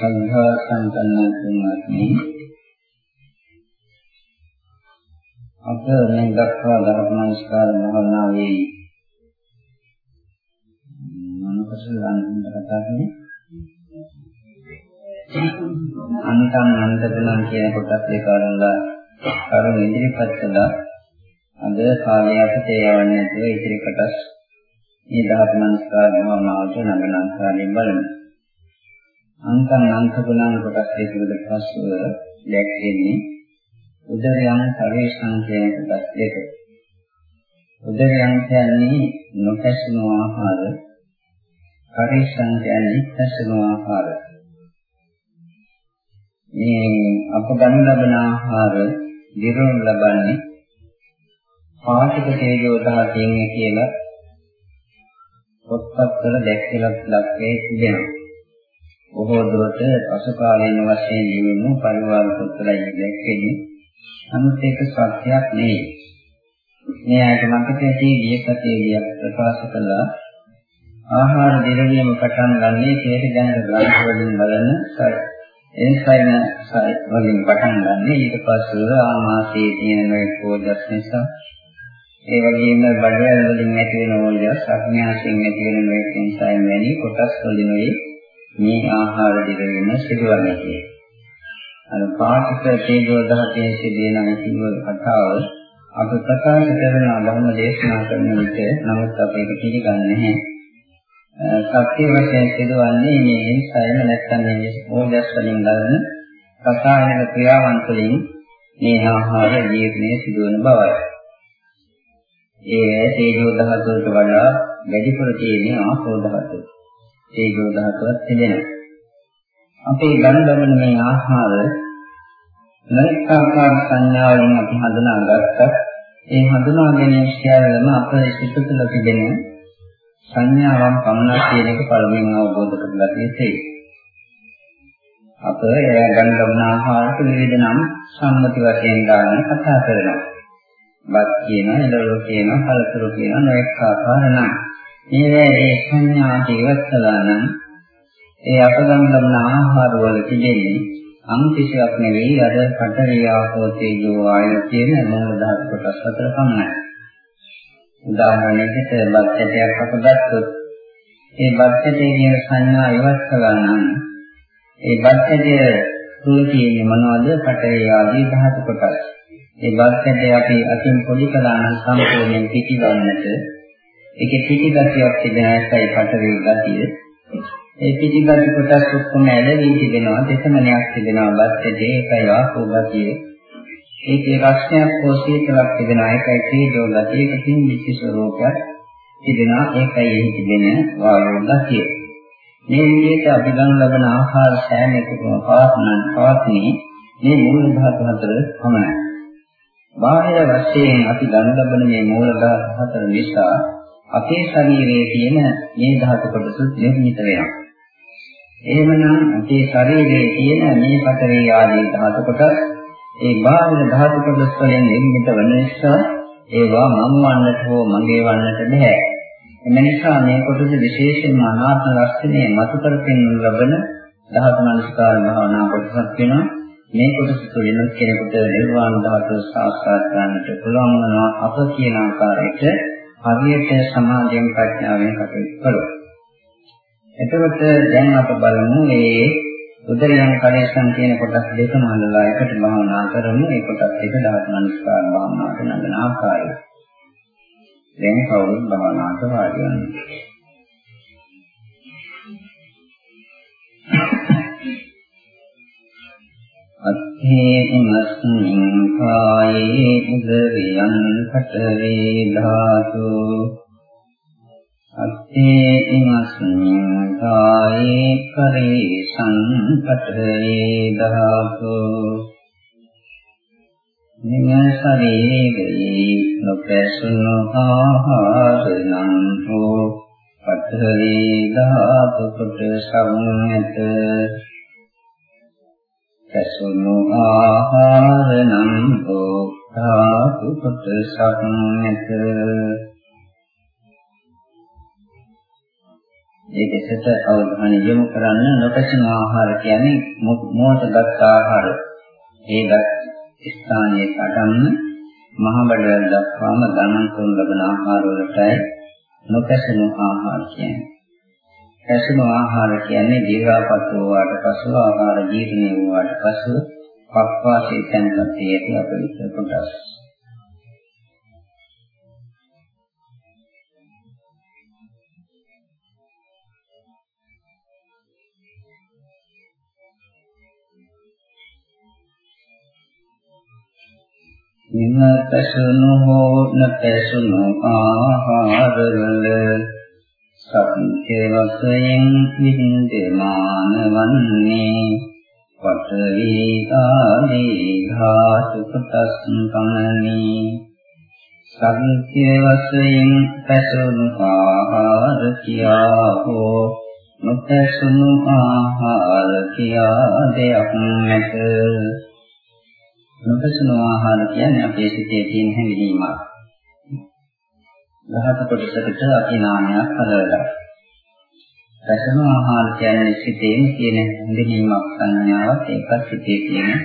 සද්ධා සම්පන්න තුන්වත්නි අප මේ දක්වා ධර්මංස්කාර භාවනාවේ මනසලන් කතා කරන්නේ අන්තං අන්තකලං කියන කොටස් දෙක අරලා කරුණ ඉදිරිපත් කළා අද කාලයට තේරවන්නේ නැතුව ඉදිරි කොටස් මේ ධර්මංස්කාර භාවනාවට නගන ආකාරයෙන් බලමු අන්තං අන්තකලං කොටස් දෙක විතර පස්සුව දැක්වෙන්නේ උදරයන් පරිශං කියන කොටස් දෙක. උදරයන් කියන්නේ නොකැසුණු ආහාර, පරිශං කියන්නේ කැසුණු ආහාර. මේ අප ගන්න ලබන ආහාර දිරවන ලබන්නේ පාටික තේජෝ දහයෙන් කියලා පොත්පත්වල දැක්කලක් ලක්වේ තිබෙනවා. බොහෝ දුරට අසකාලීන වශයෙන් ලියවුණු පරිවාර පොත්වලයි දැක්කෙන්නේ. නමුත් ඒක සත්‍යයක් නෙවෙයි. මේ ආයත මතක ඇති ලියපතේ ලියක් ප්‍රකාශ කළා ආහාර දිරවීම පටන් ගන්නේ කේත දැනට ග්‍රන්ථ වලින් බලන එන්සයිම වලින් පටන් ගන්න ඊට පස්සේ ආමාශයේ තියෙන මේ කෝඩස් නිසා ඒ වගේම බඩවැල් වලින් ඇති වෙන ඕජස් අඥාසයෙන් ඇති වෙන මේ එන්සයිම වැනි කොටස් වලින් මේ ආහාර දිරවීම සිදුවන්නේ කියලා. අර පාඨක තේජෝ දහතේ සිදුවෙන කිව්ව කතාව අප ප්‍රකාශ කරන ධර්ම දේශනා කරන විට නමුත් අපි ඒක පිළිගන්නේ නැහැ. සත්‍ය වශයෙන් සිදුවන්නේ මේ එන්සයිම නැත්නම් මේ ඕජස් වලින් ගන්න රසායනික ක්‍රියාවන් තුළින් මේ ආහාර ජීර්ණය සිදුවන බවයි. ඒ තේජෝ දහතුවට වඩා වැඩිපුර තියෙන ආපෝ ධාතුව. තේජෝ ධාතුවත් තිබෙනවා. අපේ ගණ දමන මේ ආහාර නරිකාකාර සංඥාවෙන් අපි හඳුනාගත්තා. ඒ හඳුනා ගැනීම සියල්ලම අපේ සිත තුළ තිබෙන සංඥාවන් පමණක් කියන එක පළමුවෙන් අවබෝධ කරගත යුතුයි. අප ගණ දමන ආහාරට විවිධ නම් සම්මති වශයෙන් ගන්න කතා කරනවා. බත් කියනවා, එළවලු කියනවා, කලතුරු කියනවා, නොඑක ආකාර නම්. මේවා ඒ සංඥාට ඉවත් කළා නම් ඒ අපගම් ලබන ආහාර වල තිබෙන්නේ අන් කිසිවක් නෙවෙයි අර පඨවි ආපෝ තේජෝ වායු කියන මූල ධාතු කොටස් හතර පමණයි. උදාහරණයකට බත් ඇටයක් අප ගත්තොත් ඒ බත් ඇටේ කියන සංඥා ඉවත් කළා නම් ඒ බත් ඇටය තුල තියෙන්නේ මොනවද? පඨවි ආදී ධාතු කොටස්. ඒ බත් ඇටේ අපි අතින් පොඩි කළා නම් සම්පූර්ණයෙන් පිටිවන්නට ඒකේ පිටි ගතියක් තිබෙන එකයි පටවේ ගතිය. ඒ පිටි ගති කොටස් ඔක්කොම ඇලවි තිබෙනවා දෙතමනයක් තිබෙනවා බස්සේදී ඒකයි ආපෝ ගතිය. ඒකේ රක්ෂණයක් හෝ සීතලක් තිබෙනවා ඒකයි තීජෝ ගතිය. ඒකකින් විචි ස්වરૂපයක් තිබෙනවා ඒකයි එහි තිබෙන වායෝ ගතිය. මේ විදිහට අපි ගන්න ලබන ආහාර සෑම එකකම පවත්නන් පවත්නේ මේ මූල ධාතු හතර පමණයි. බාහිර වශයෙන් අපි ගන්න ලබන මේ මූල ධාතු හතර නිසා අපේ ශරීරයේ තියෙන මේ ධාතු කොටස නිර්මිත වෙනවා. එහෙමනම් අපේ ශරීරයේ තියෙන මේ පතරේ ආදී ධාතු කොටස් ඒ බාහිර ධාතු කොටස් වලින් නිර්මිත වන නිසා ඒවා මම වන්නට හෝ මගේ වන්නට බෑ. එම නිසා මේ කොටස විශේෂයෙන්ම අනාත්ම ලක්ෂණය මතු කරගෙන ලබන ධාතු මනස්කාර භාවනා කොටසක් වෙනවා. මේ කොටස තුළින් කෙනෙකුට නිර්වාණ ධාතුව සාක්ෂාත් කරගන්නට පුළුවන් වෙනවා අප කියන ආකාරයට හරියට සමාධියෙන් ප්‍රඥාවෙන් කටයුතු කළොත්. එතකොට දැන් අප බලමු මේ උදරයන් කලේශන් කියන කොටස් දෙකම අල්ලලා එකට භාවනා කරමු. ඒ කොටස් දෙක දහස් මනස්කාර භාවනාවට නගන ආකාරය. දැන් කවුරුත් භාවනාවට වාඩි වෙනවා. අත්ථේනස්මින් කායේ උදරියං පඨවේ ධාතු. අත්ථේනස්මින් කායේ කරේසං පඨවේ ධාතු නිම ශරීරේ නොපැසුණු ආහාරණං හෝ පඨවේ ධාතු කොට සම්මත සසුනු ආහාර නම් භෝක්තාතු කොටසක් නැත ඒ දෙසට අවධානය යොමු කරන්න නොපැසෙන ආහාර කියන්නේ මොහොතගත් ආහාර. ඒවත් ස්ථානයේ කඩන්න මහ බඩවැල් දක්වාම ගණන් කරන ලබන ආහාර වලටයි නොපැසෙන ආහාර කියන්නේ. පැසෙන ආහාර කියන්නේ දීර්ඝාපත් වූාට පසු ආහාර ජීර්ණය වූාට පසු පක්වාසී තැන්පත් හේතු අපිට කොටස්. නිම පැසුණු හෝ නැපැසුණු ආහාරවල සත්‍ය වශයෙන් විඳමාන වන්නේ පඨවි ආදී ධාතු කොටස් පමණි සත්‍ය වශයෙන් පැසුණු ආහාර කියා හෝ නොපැසුණු ආහාර කියා දෙයක් නැත නොපසන ආහාර කියන්නේ අපේ සිතේ තියෙන හැඟීමක්. දහත කොටසකට අපි නාමයක් හදලා. රසන ආහාර කියන්නේ සිතේම තියෙන හැඟීමක් සංඥාවක් ඒකත් සිතේ තියෙන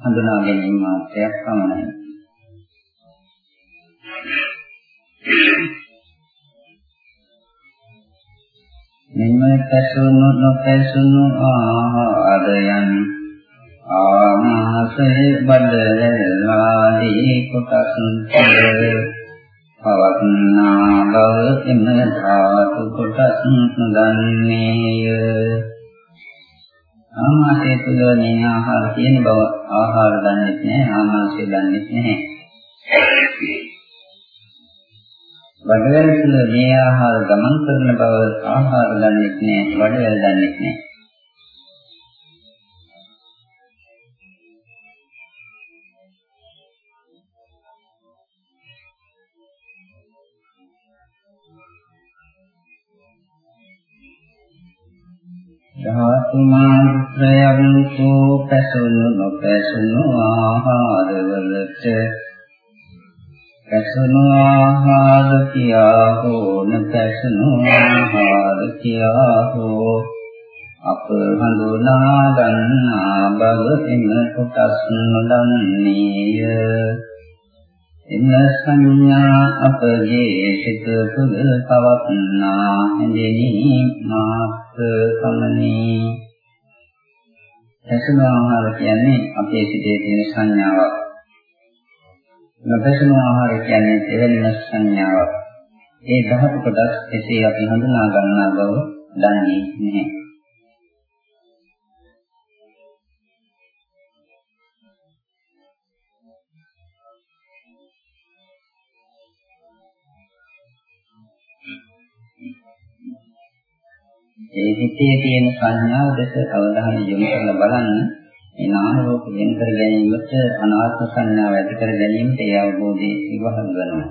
හඳුනා ගැනීම මාත්‍රයක් පමණයි. මෙන්න පැසුණු නොපැසුණු ආහාරයන් ආමාසය බඩලාදී කොටස් පවත්නා බව එම ධාතු කොටස් දන්නේය ආමාශය තුළ මේ ආහාර තියෙන බව ආහාර දන්නේ නැහැ ආමාශය දන්නේ නැහැ වඩවැල් තුළ මේ ආහාර ගමන් කරන බව ආහාර දන්නේ නැහැ වඩවැල් දන්නේ නැහැ ධාතු මාත්‍රයන් කෝ පැසුණු නොපැසුණු ආහාරවලට පැසුණු ආහාර කියා හෝ නොපැසුණු ආහාර කියා හෝ අප හඳුනා ගන්නා බව එම කොටස් නොදන්නේය. එම සංඥා අපගේ සිත තුළ පවත්නා හැඳිනී මාත්‍ර සමනී පැසුණු ආහාර කියන්නේ අපේ සිතේ තියෙන සංඥාවක්. නොපැසුණු ආහාර කියන්නේ එවැනිම සංඥාවක්. ඒ ධාතු කොටස් එසේ අපි හඳුනා ගන්නා බව දන්නේ නැහැ. ඒ හිතේ තියෙන සංඥාව දැක අවධානය යොමු කරලා බලන්න මේ නාම රූප වෙන කර ගැනීමට අනාත්ම සංඥාව ඇති කර ගැනීමට ඒ අවබෝධය ඉවහල් වෙනවා.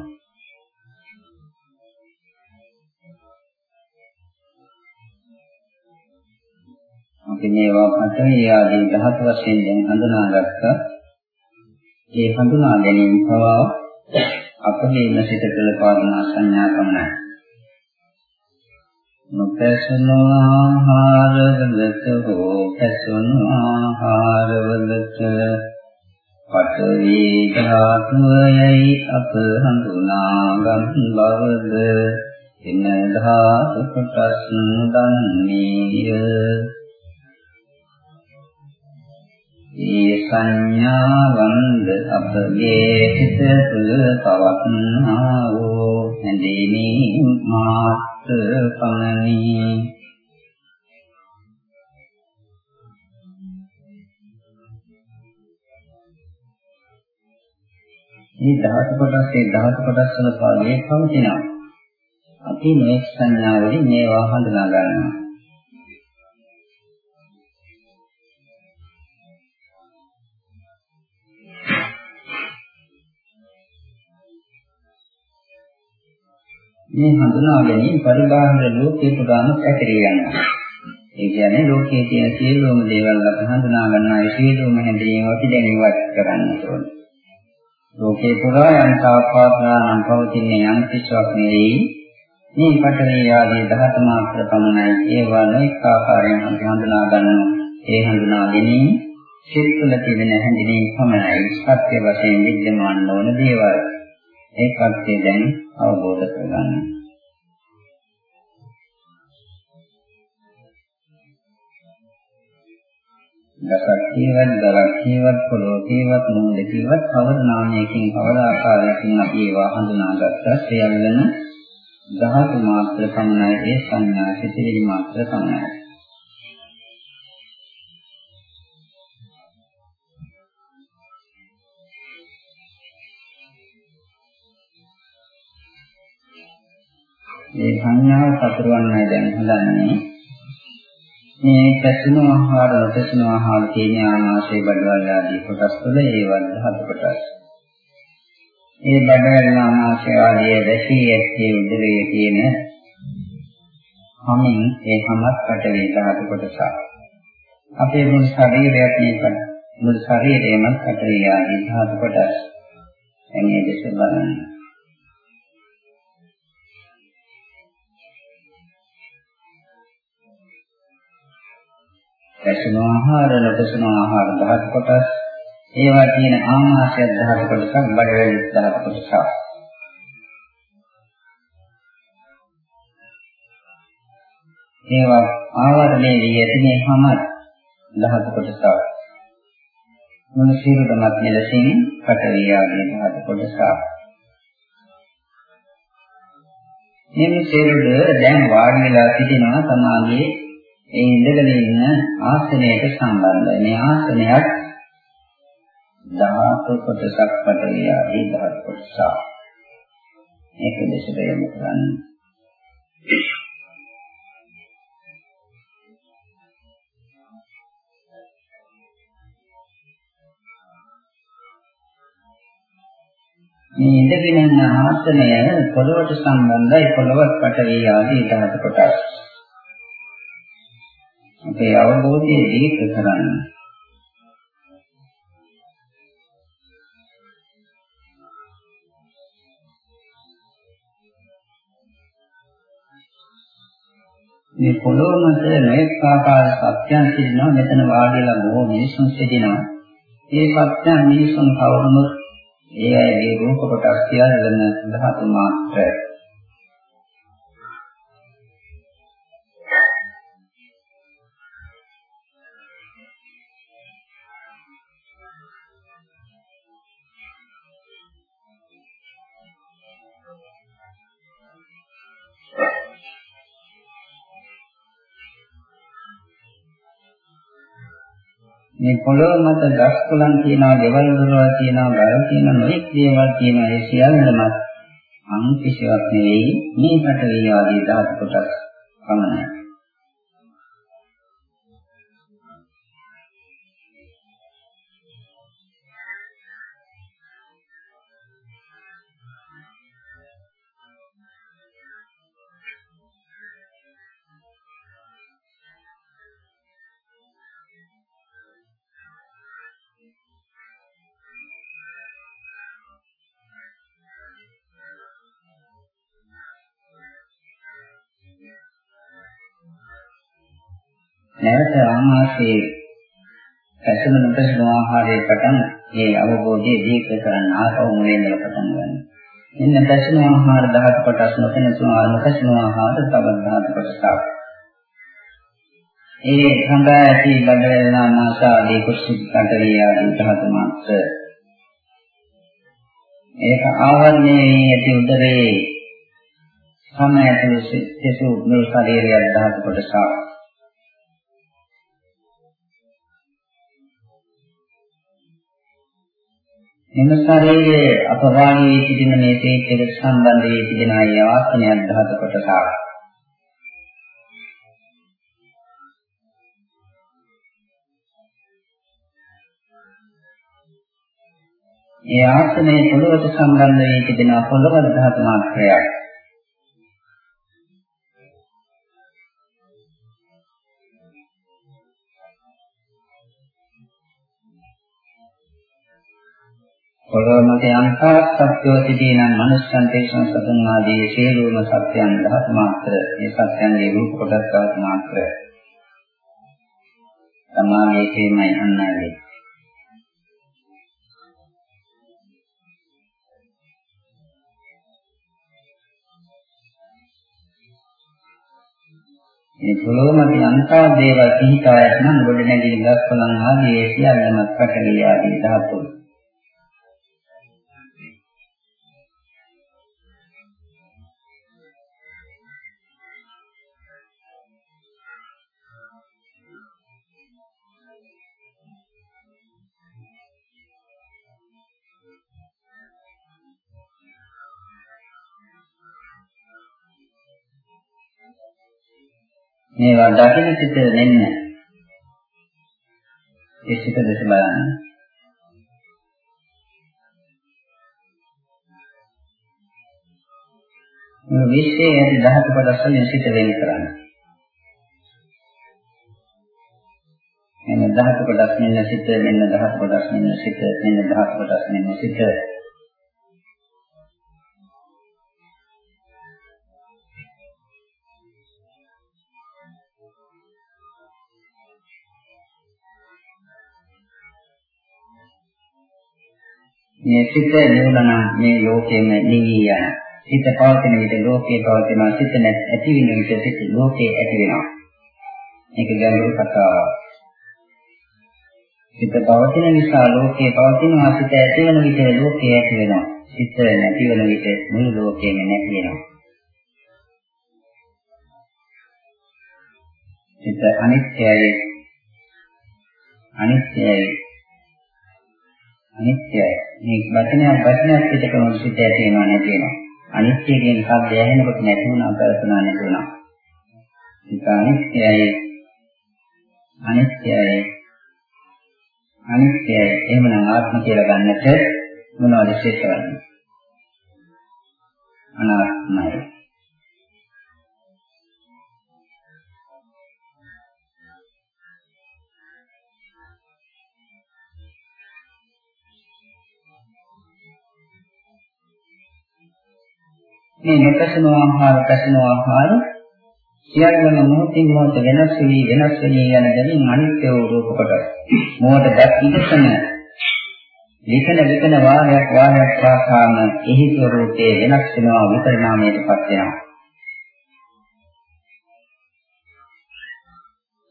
අපි මේවා පතරේ ආදී දහත් වශයෙන් දැන් හඳුනාගත්තා. ඒ හඳුනා ගැනීම පවා අපේ ඉන්න සිත කළ පාදනා සංඥා පමණයි. නොපැසුණු ආහාරවලට හෝ පැසුණු ආහාරවලට පඨවි ධාතුවයි අප හඳුනා ගන්න බවද එන ධාතු කොටස් දන්නේය ඒ සංඥාවන්ද අපගේ හිත තුළ පවත්නා වූ හැඳිනීම් මාත් පමණි මේ ධාතු කොටස් ඒ ධාතු කොටස් වල පාළියේ පවතිනවා. අපි මේ සංඥාවලින් මේවා හඳුනා ගන්නවා. මේ හඳුනා ගැනීම පරිබාහිර ලෝකේ පුරාම පැතිරී යනවා. ඒ කියන්නේ ලෝකයේ තියෙන සියලුම දේවල් අපි හඳුනා ගන්නා ඒ සියලුම හැඳින්වීම අපි දැන් ඉවත් කරන්න ඕනේ. ලෝකේ පුරා යම් තාපාත්‍රානම් පවතින යම් කිසිවක් නෙවෙයි. මේ පඨවි ආදී ධාතු මාත්‍ර පමණයි ඒවා නොඑක ආකාරයෙන් අපි හඳුනා ගන්නවා. ඒ හඳුනා ගැනීම සිත් තුළ තිබෙන හැඳිනීම පමණයි සත්‍ය වශයෙන් විද්‍යමාන නොවන දේවල්. ඒකත් දැන් අවබෝධ කරගන්න. දසක් කීවත් දලක් කීවත් පොළොව කීවත් මොහොත කීවත් කවර නාමයකින් කවර ආකාරයකින් අපි ඒවා හඳුනාගත්තා සියල්ලම ධාතු මාත්‍ර පමණයි ඒ සංඥා සිතිවිලි මාත්‍ර පමණයි මේ සංඥාව පතරවන්නයි දැන් හදන්නේ මේ පැසුණු ආහාර නොපැසුණු ආහාර කියන ආනාශය බඩවැල් ආදී කොටස් වල ඒවත් ධාතු කොටස්. ඒ බඩවැල් ආනාශය ආදී වැසී ඇත්තේ උදරයේ තියෙන හමින් ඒ හමත් පැටලී ධාතු කොටස. අපේ මුළු ශරීරයක් මේක මුළු ශරීරයම පැටලී ආදී ධාතු කොටස්. එන්නේ දෙස බලන්න. පැසුණු ආහාර ලැබසුණු ආහාර දහස් කොටස්. ඒවා තියෙන ආමාශය දහස් කොටසක් බඩවැල් දහස් කොටසක්. ඒවා ආවරණය වී ඇතිනේ හැම දහස් කොටසක්. මොන සියලුමත් මෙලෙසින් පටවිය ආදී දහස් කොටසක්. මේ සියලුද දැන් වාඩි වෙලා සිටිනවා තමාගේ ඒ ඉඳගෙන ඉන්න ආසනයට සම්බන්ධයි. මේ ආසනයක් ධාතු කොටසක් පටවිය ආදී ධාතු කොටසක්. මේක දෙසට යොමු කරන්නේ. මේ ඉඳගෙන ඉන්න ආසනය පොළොවට සම්බන්ධයි පොළොවත් පටවිය ආදී ධාතු කොටස්. අපේ අවබෝධය දීර්ඝ කරන්න. මේ පොළොව මත නොඑක ආකාර සත්‍යයන් සිටිනවා මෙතන වාඩිලා බොහෝ මිනිසුන් සිටිනවා. මේ සත්‍යයන් මිනිසුන් කවුරුම ඒ අයගේ රූප කොටස් කියලා ධාතු මාත්‍රයි. මේ පොළොව මත ගස් කොළන් තියනවා, ගෙවල් දොරවල් තියනවා, ගල් තියනවා, නොඑක් දේවල් තියනවා. ඒ සියල්ලම අන් කිසිවක් නෙවෙයි මේ පටවිය ආදී ධාතු කොටස් පමණයි. නැවත ආමාශයේ පැසුණු නොපැසුණු ආහාරයේ පටන් මේ අවබෝධයේ දීර්ඝ කරන්න ආසව මුලින්ම පටන් ගන්න. මෙන්න පැසුණු ආහාර 10 කොටස් නොපැසුණු ආහාර නොපැසුණු ආහාර තවත් 10 කොටසක්. ඒ සඳහා ඇති බඩවැල්ලා මාස ආදී කුෂ්ඨ කටලිය ආදී ධාතු මාත්‍ර ඒක ආවරණයේ ඇති උදරේ සම ඇතුළු සිසු මේ ශරීරය ධාතු කොටසක්. එම ශරීරයේ අපවාණී සිටින මේ තේජක සම්බන්ධ වී සිටින අය ආසනයක් ධාතු කොටසක්. ඒ ආසනයේ පොළොවට සම්බන්ධ වී සිටින පොළොව ධාතු මාත්‍රයක්. පොළොව මත යම්තා සත්‍යෝ තිබීනම් මනුෂ්‍යයන් තේසන සතුන් ආදී සියලුම සත්‍යයන් ධාතු මාත්‍ර. මේ සත්‍යයන්ගේ රූප කොටස් ධාතු මාත්‍ර. තමාගේ තේමයි අන්නයි මේ පොළොව මත අන්තා දේවල් පිහිටායක් නම් ගොඩ නැගිලි ගස්කොළන් ආදී ඒ සියල්ලම ප්‍රකලිය ආදී ධාතු. මේවා දකින්න සිට වෙන්න. ඒ සිට දෙස බලන්න. මේ විශ්වයේ ඇති ධාතු කොටස් වලින් සිට වෙන් කරන්න. මෙන්න ධාතු කොටස් මෙන්න සිට මෙන්න ධාතු කොටස් මෙන්න සිට මෙන්න ධාතු කොටස් මෙන්න සිට මේ සිත නිවුණනම් මේ ලෝකෙම නිවි යන. සිත පවතින විට ලෝකේ පවතිනවා. සිත නැති වෙන විට සිත ලෝකේ ඇති වෙනවා. මේක ගැඹුරු කතාවක්. සිත පවතින නිසා ලෝකේ පවතිනවා. සිත ඇති වෙන විට ලෝකේ ඇති වෙනවා. සිත නැති වෙන විට මුළු ලෝකෙම නැති වෙනවා. සිත අනිත්‍යයි අනිත්‍යයි අනිත්‍යයි. මේ වචනයක් වචනයක් පිටකම සිට ඇති වෙනවා නැති වෙනවා. අනිත්‍ය කියන શબ્දය ඇහෙනකොට නැති වුණා කල්පනා නැති වුණා. ඒක අනිත්‍යයි. අනිත්‍යයි. අනිත්‍යයි. එහෙමනම් ආත්ම කියලා ගන්නට මොනවද ශේෂ කරන්නේ? අනාත්මයි. මේ නොපැසෙන ආහාර පැසෙන ආහාර සියල්ලම මොහොතින් මොහොත වෙනස් වී වෙනස් වෙමින් යන දෙමින් අනිත්‍ය වූ රූප කොට මොහොත දැක් ඉඳසන විකන විකන වාහයක් වාහයක් පාසාම එහි ස්වરૂපයේ වෙනස් වෙනවා විපරිණාමයටපත් වෙනවා.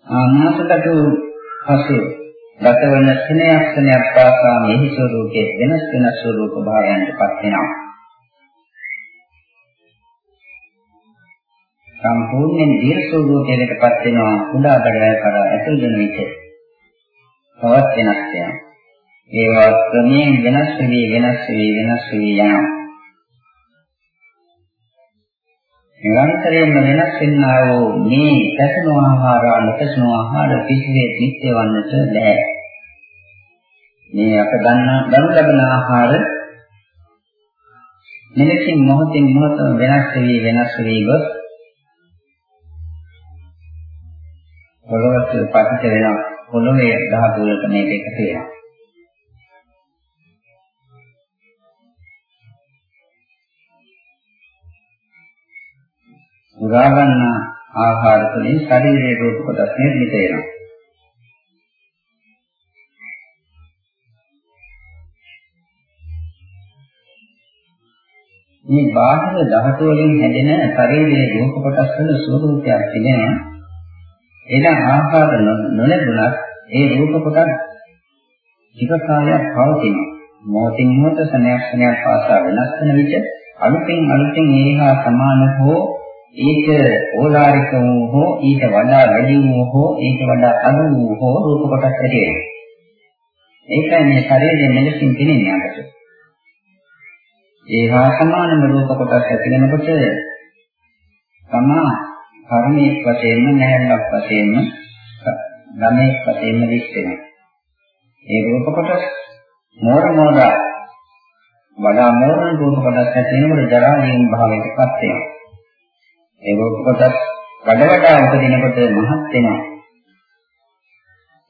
ආනාසකට පසු ගතවන ස්නේහස්නයක් පාසාම එහි ස්වરૂපයේ වෙනස් වෙන ස්වરૂප භාවයන්ටපත් වෙනවා. සම්පූර්ණයෙන් දීර්ඝ ස්වરૂපයකටපත් වෙනවා. කුඩා බඩවැල් කර ඇතුල් වෙන විට තවත් වෙනස් වෙනවා. ඒවා ක්‍රමයෙන් වෙනස් වෙවි වෙනස් වෙවි වෙනස් වෙවි යනවා. නිරන්තරයෙන්ම වෙනස් වෙන්නා වූ මේ පැසෙන ආහාර නොපැසෙන ආහාර කිසිවේ නිත්‍ය වන්නට බැහැ මේ අප ගන්න ගනු ලබන ආහාර මෙලෙසින් මොහොතින් මොහොත වෙනස් වෙවි වෙනස් වෙවි ගොස් පොළොවට පතිත වෙනවා. පොළොවේ ධාතු වලට මේක එකතු වෙනවා. උරා ගන්න ආහාර වලින් ශරීරයේ රූප කොටස් නිර්මිත වෙනවා. මේ බාහිර ධාතු වලින් හැදෙන ශරීරයේ රූප කොටස් වල ස්වરૂපයක් තිබෙනවා. එන ආහාර නොලැබුණත් ඒ රූප කොටස් ටික කාලයක් පවතිනවා. මොහොතින් මොහොත සනයක් සනයක් පාසා වෙනස් වෙන විට අලුතෙන් අලුතෙන් ඒහා සමාන හෝ ඒක ඕලාරික වූ හෝ ඊට වඩා වැඩි වූ හෝ ඊට වඩා අඩු වූ හෝ රූප කොටස් ඇති වෙනවා. ඒකයි මේ ශරීරයේ මෙලෙසින් පෙනෙන්නේ අපට. ඒහා සමානම රූප කොටස් ඇති වෙනකොට තමා කර්මයේ වශයෙන්ම නැහැල්ලක් වශයෙන්ම ළමයේ වශයෙන්ම දිස්සෙනවා. ඒ රූප කොටස් මෝර මෝර වඩා මෝරණ රූප කොටස් ඇති වෙනකොට ජරා ජීවන භාවයටපත් වෙනවා. ඒ රූප කොටස් වඩ වඩා උපදිනකොට මහත් වෙනවා.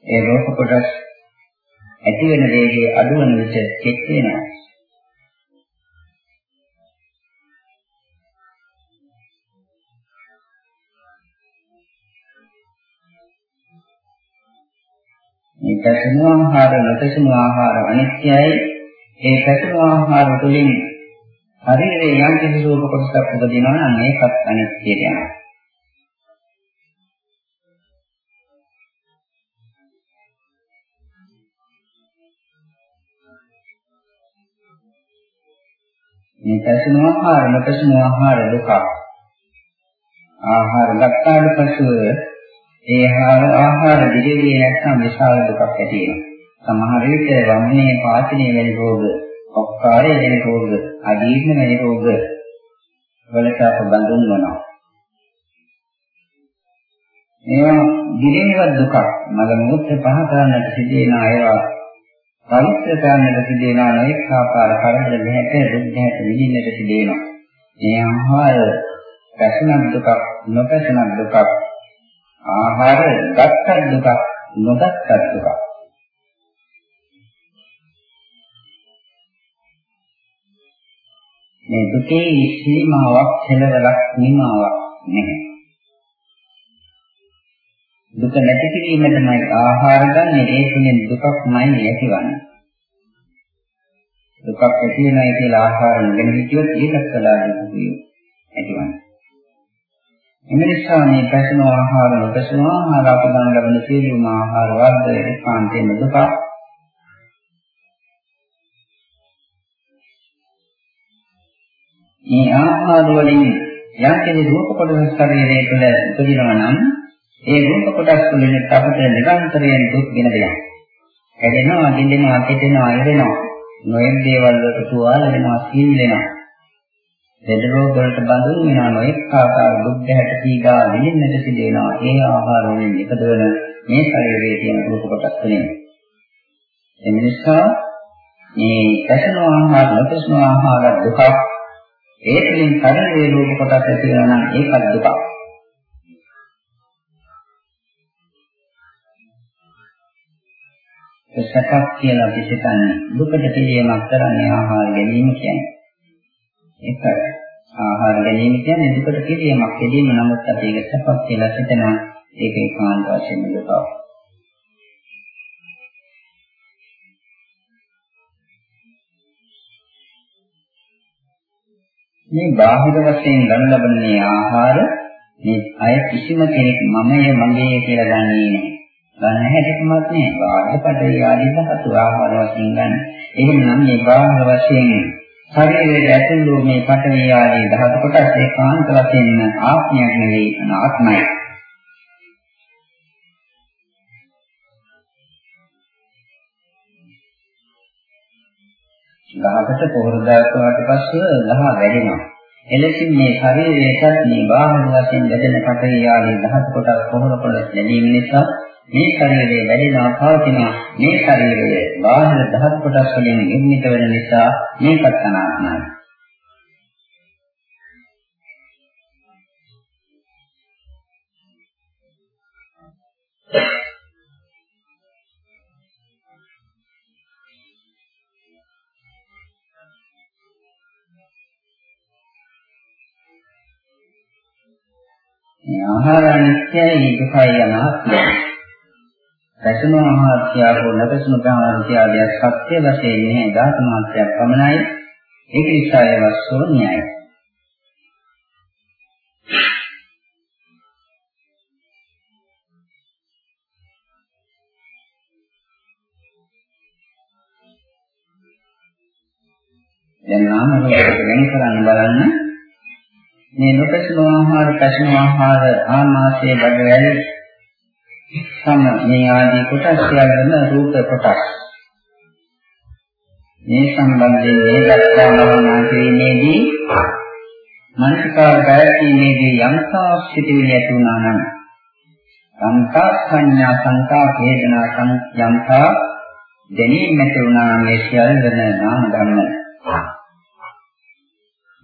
ඒ රූප කොටස් ඇති වෙන වේගය අඩු වෙන විට චෙක් වෙනවා. මේ පැසුණු ආහාර නොපැසුණු ආහාර අනිත්‍යයි. ඒ පැසුණු ආහාර තුළින් ශරීරයේ යම් කිසි රූප කොටසක් උපදිනවා නම් ඒකත් අනිත්‍යයට යනවා. මේ පැසුණු ආහාර නොපැසුණු ආහාර දුක. ආහාර ගත්තාට පසුව ඒ ආහාර දිගෙන්නේ නැත්නම් විශාල දුකක් ඇති වෙනවා. සමහර විට වම්නේ පාචනයේ වැනි රෝග, ඔක්කාරය වැනි රෝග, අදීර්ණ වැනි රෝග වලට අප බඳුන් වෙනවා. මේවා දිගෙනවත් දුකක්. මල මුත්‍ර පහ කරන්නට සිදුවෙන ඒවා පවිත්‍ර කරන්නට සිදුවෙන අනෙක් ආකාර කරදර දෙහැට දුක් දෙහැට විඳින්නට සිදුවෙනවා. මේ ආහාර පැසුණක් දුකක්, නොපැසුණක් දුකක් ආහාර ගත්තත් දුක නොගත්තත් දුක. මේ දුකේ සීමාවක් කෙලවරක් නිමාවක් නැහැ. දුක නැති කිරීමටමයි ආහාර ගන්න ඒ තුලින් දුකක්මයි ඇතිවන්නේ. දුකක් ඇති වෙනයි කියලා ආහාර නොගෙන හිටියොත් ඒකත් කළා දුක ඇතිවන්නේ. එම නිසා මේ පැසෙන ආහාර නොපැසෙන ආහාර අපදාන ලබන සියලුම ආහාර වර්ග ඒකාන්තයෙන් දුක. මේ ආහාර වලින් යම්කිසි රූප කොටස් ශරීරයේ තුළ උපදිනවා නම් ඒ රූප කොටස් වලින් අපට නිරන්තරයෙන් දුක් ගෙන දෙනවා. හැදෙනවා, දින්දෙනවා, කෙටෙනවා, ඉරෙනවා. නොයෙක් දේවල් වලට තුවාල වෙනවා, සීල් වෙනවා. ලෙඩ රෝග වලට බඳුන් වෙනා නොඑක ආකාර දුක් ගැට පීඩා විඳින්නට සිදු වෙනවා. ඒ ආහාර වලින් එකදවන මේ ශරීරයේ තියෙන රූප කොටස් වලින්. ඒ නිසා මේ පැසෙන ආහාර නොපැසෙන ආහාර දුක ඒ තුළින් ශරීරයේ රූප කොටස් ඇති වෙනවා නම් ඒකත් දුක. සකක් කියලා අපි හිතන්නේ දුකට පිළියමක් කරන්නේ ආහාර ගැනීම කියන්නේ. ඒකයි. ආහාර ගැනීම කියන්නේ දුකට කිරීමක්. දෙදීම නමුත් අපි ඒක සපක් කියලා හිතනවා. ඒක ඒකාන්ත වශයෙන්ම දුකක්. මේ බාහිර වශයෙන් ගන්න ලබන මේ ආහාර මේ අය කිසිම කෙනෙක් මමය මගේ කියලා ගන්නේ නැහැ. ගන්න හැටිකමත් නෑ. බාහිර පඩේ ආදී ධාතු ආහාර වශයෙන් ගන්න. එහෙනම් මේ බාහිර වශයෙන් ශරීරයේ ඇතුළු මේ පඨවි ආදී ධාතු කොටස් ඒකාන්ත වශයෙන් ආත්මයක් නෙවෙයි අනාත්මයි. ගහකට පොහොර දාපුවාට පස්සේ ගහ වැඩෙනවා. එලෙසින් මේ ශරීරයේත් මේ බාහිර වශයෙන් දැදෙන පඨවි ආදී ධාතු කොටස් පොහොර කොටස් ලැබීම නිසා මේ ශරීරයේ වැඩිලා පවතින මේ ශරීරයේ බාහිර ධාතු කොටස් වලින් නිර්මිත වෙන නිසා මේකත් අනාත්මයි. ආහාර අනිත්‍යයි ඒකයි අනාත්මයි. රැසුණු ආහාරය හෝ නැසුණු ආහාරය ආදී සත්‍ය වශයෙන් නැහැ ධාතු මාත්‍රයක් පමණයි. ඒක නිසා ඒවා ශූන්‍යයි දැන් නාම රූපයට වෙන කරන්න බලන්න. මේ නොපැසුණු ආහාර පැසුණු ආහාර ආමාශයේ බඩ වැලි සම මේ ආදී කොටස් සියල්ලම රූප කොටස්. මේ සම්බන්ධයෙන් මේ දක්වා භවනා කිරීමේදී මනසිකාර පැවැත්මේදී යම්තා සිටිවිලි ඇති වුණා නම් සංකා සංඥා සංකා වේදනා යම්තා දැනීම ඇති වුණා නම් මේ සියල්ලම නාම ධර්ම.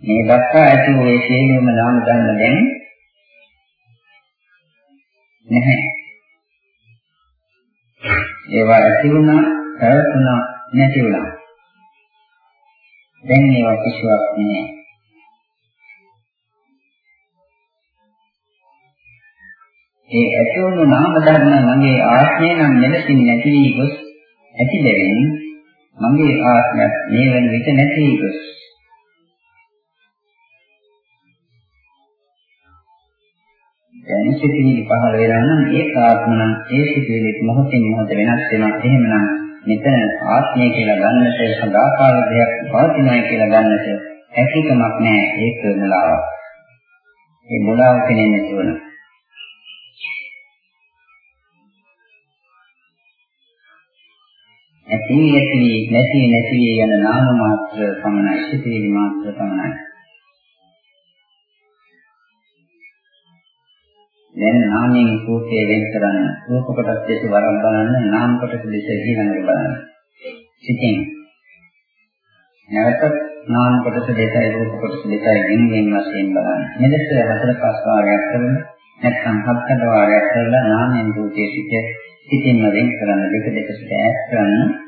මේ දක්වා ඇති වූ ඒ සියලුම නාම ධර්ම දැන් නැහැ. ඒවා ඇති වුණා, පැවතුණා, නැති වුණා. දැන් ඒවා කිසිවක් නෑ. ඒ ඇති වුණු නාම ධර්ම මගේ ආත්මය නම් මෙලෙසින් නැති වී ගොස් ඇති බැවින් මගේ ආත්මයක් මේ වෙන විට නැති වී ගොස් දැන් සිතිවිලි පහළ වෙනවා නම් ඒක ආත්ම නම් ඒ සිතිවිලි මොහොතින් මොහොත වෙනස් වෙනවා. එහෙමනම් මෙතන ආත්මය කියලා ගන්නට සදාකාල දෙයක් පවතිනයි කියලා ගන්නට හැකියාවක් නැහැ ඒක මුලාවක් ඒ මුලාව කෙනෙන්නේ නැතුවන ඇති ඇති නැති නැති යන නාම මාත්‍ර පමණයි සිතිවිලි මාත්‍ර පමණයි. දැන් නාමයෙන් රූපේ වෙන් කරන්න රූප කොටස් දෙක වරක් බලන්න නාම කොටස් දෙක ඊළඟට බලන්න. සිතින් නැවත නාම කොටස දෙකයි රූප කොටස දෙකයි වෙන වෙන වශයෙන් බලන්න. මෙලෙස හතර පහ වාරයක් කරන නැත්නම් හතර වාරයක් කරලා නාමයෙන් රූපයේ සිට සිතින්ම වෙන් කරන්න දෙක දෙක සිට ඈත් කරන්න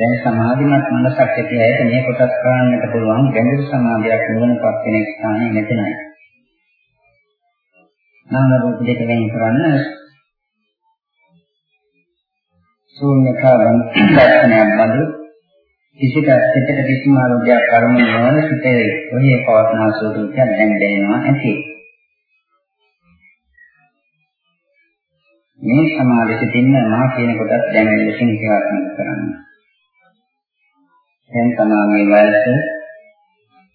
දැන් සමාධිමත් මනසක් ඇති අයට මේ කොටස් කරන්නට පුළුවන් ගැඹුරු සමාධියක් නුවණපත් වෙන ස්ථානයේ නැතනයි. නාම රූප දෙක වෙන් කරන්න ශූන්‍යතාවන් දර්ශනයක් බඳු කිසික සිතට කිසිම ආරෝග්‍යයක් කර්ම නොවන සිතේ ඔහේ පවත්නා ස්වરૂපයක් දැන් දැනෙනවා ඇති. මේ සමාධිය සිටින්න මා කියන කොටස් දැන් ලෙසින් ක්‍රියාත්මක කරන්නේ. දැන් තමාගේ වයස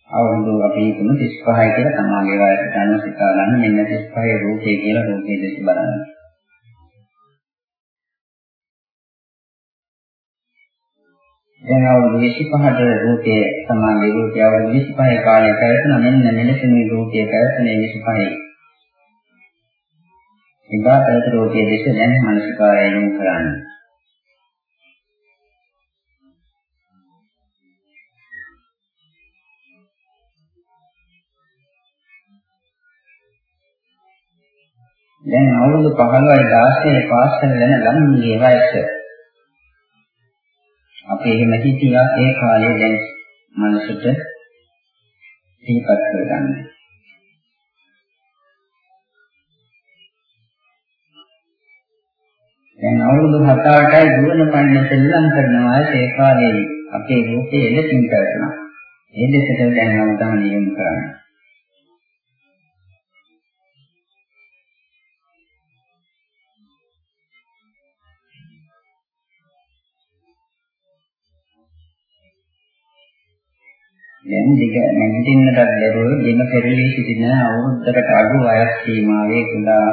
අවුරුදු අපි හිතමු 35යි කියලා තමාගේ වයසට අනුව සිතා ගන්න මෙන්න 35 රූපේ කියලා රූපේ දෙස බලන්න. දැන් අවුරුදු 25ට රූපයේ සමාගේ රූපය අවුරුදු 25 කාලය පැවතුන මෙන්න මෙලෙසින් මේ රූපයේ පැවතුනේ 25යි. ඉබා පැවතු රූපයේ දෙස දැන් මනසිකාරය යොමු කරන්නේ. දැන් අවුරුදු 15යි 16යි පාසල් යන ළමුන්ගේ වයස. අපි එහෙම හිතියා ඒ කාලේ දැන් මනසට සිහිපත් කරගන්න. දැන් අවුරුදු 7-8යි දුවන පන්නේ සෙල්ලම් කරනවා ඒ කාලේ අපේ රූපේ එලෙසින් කරනවා. ඒ දෙකට දැන් අවධානය යොමු කරන්න. දැන් දිග නැගිටින්නට ලැබුව දින පෙරළී සිටින අවුරුද්දකට අඩු වයස් සීමාවේ කුඩා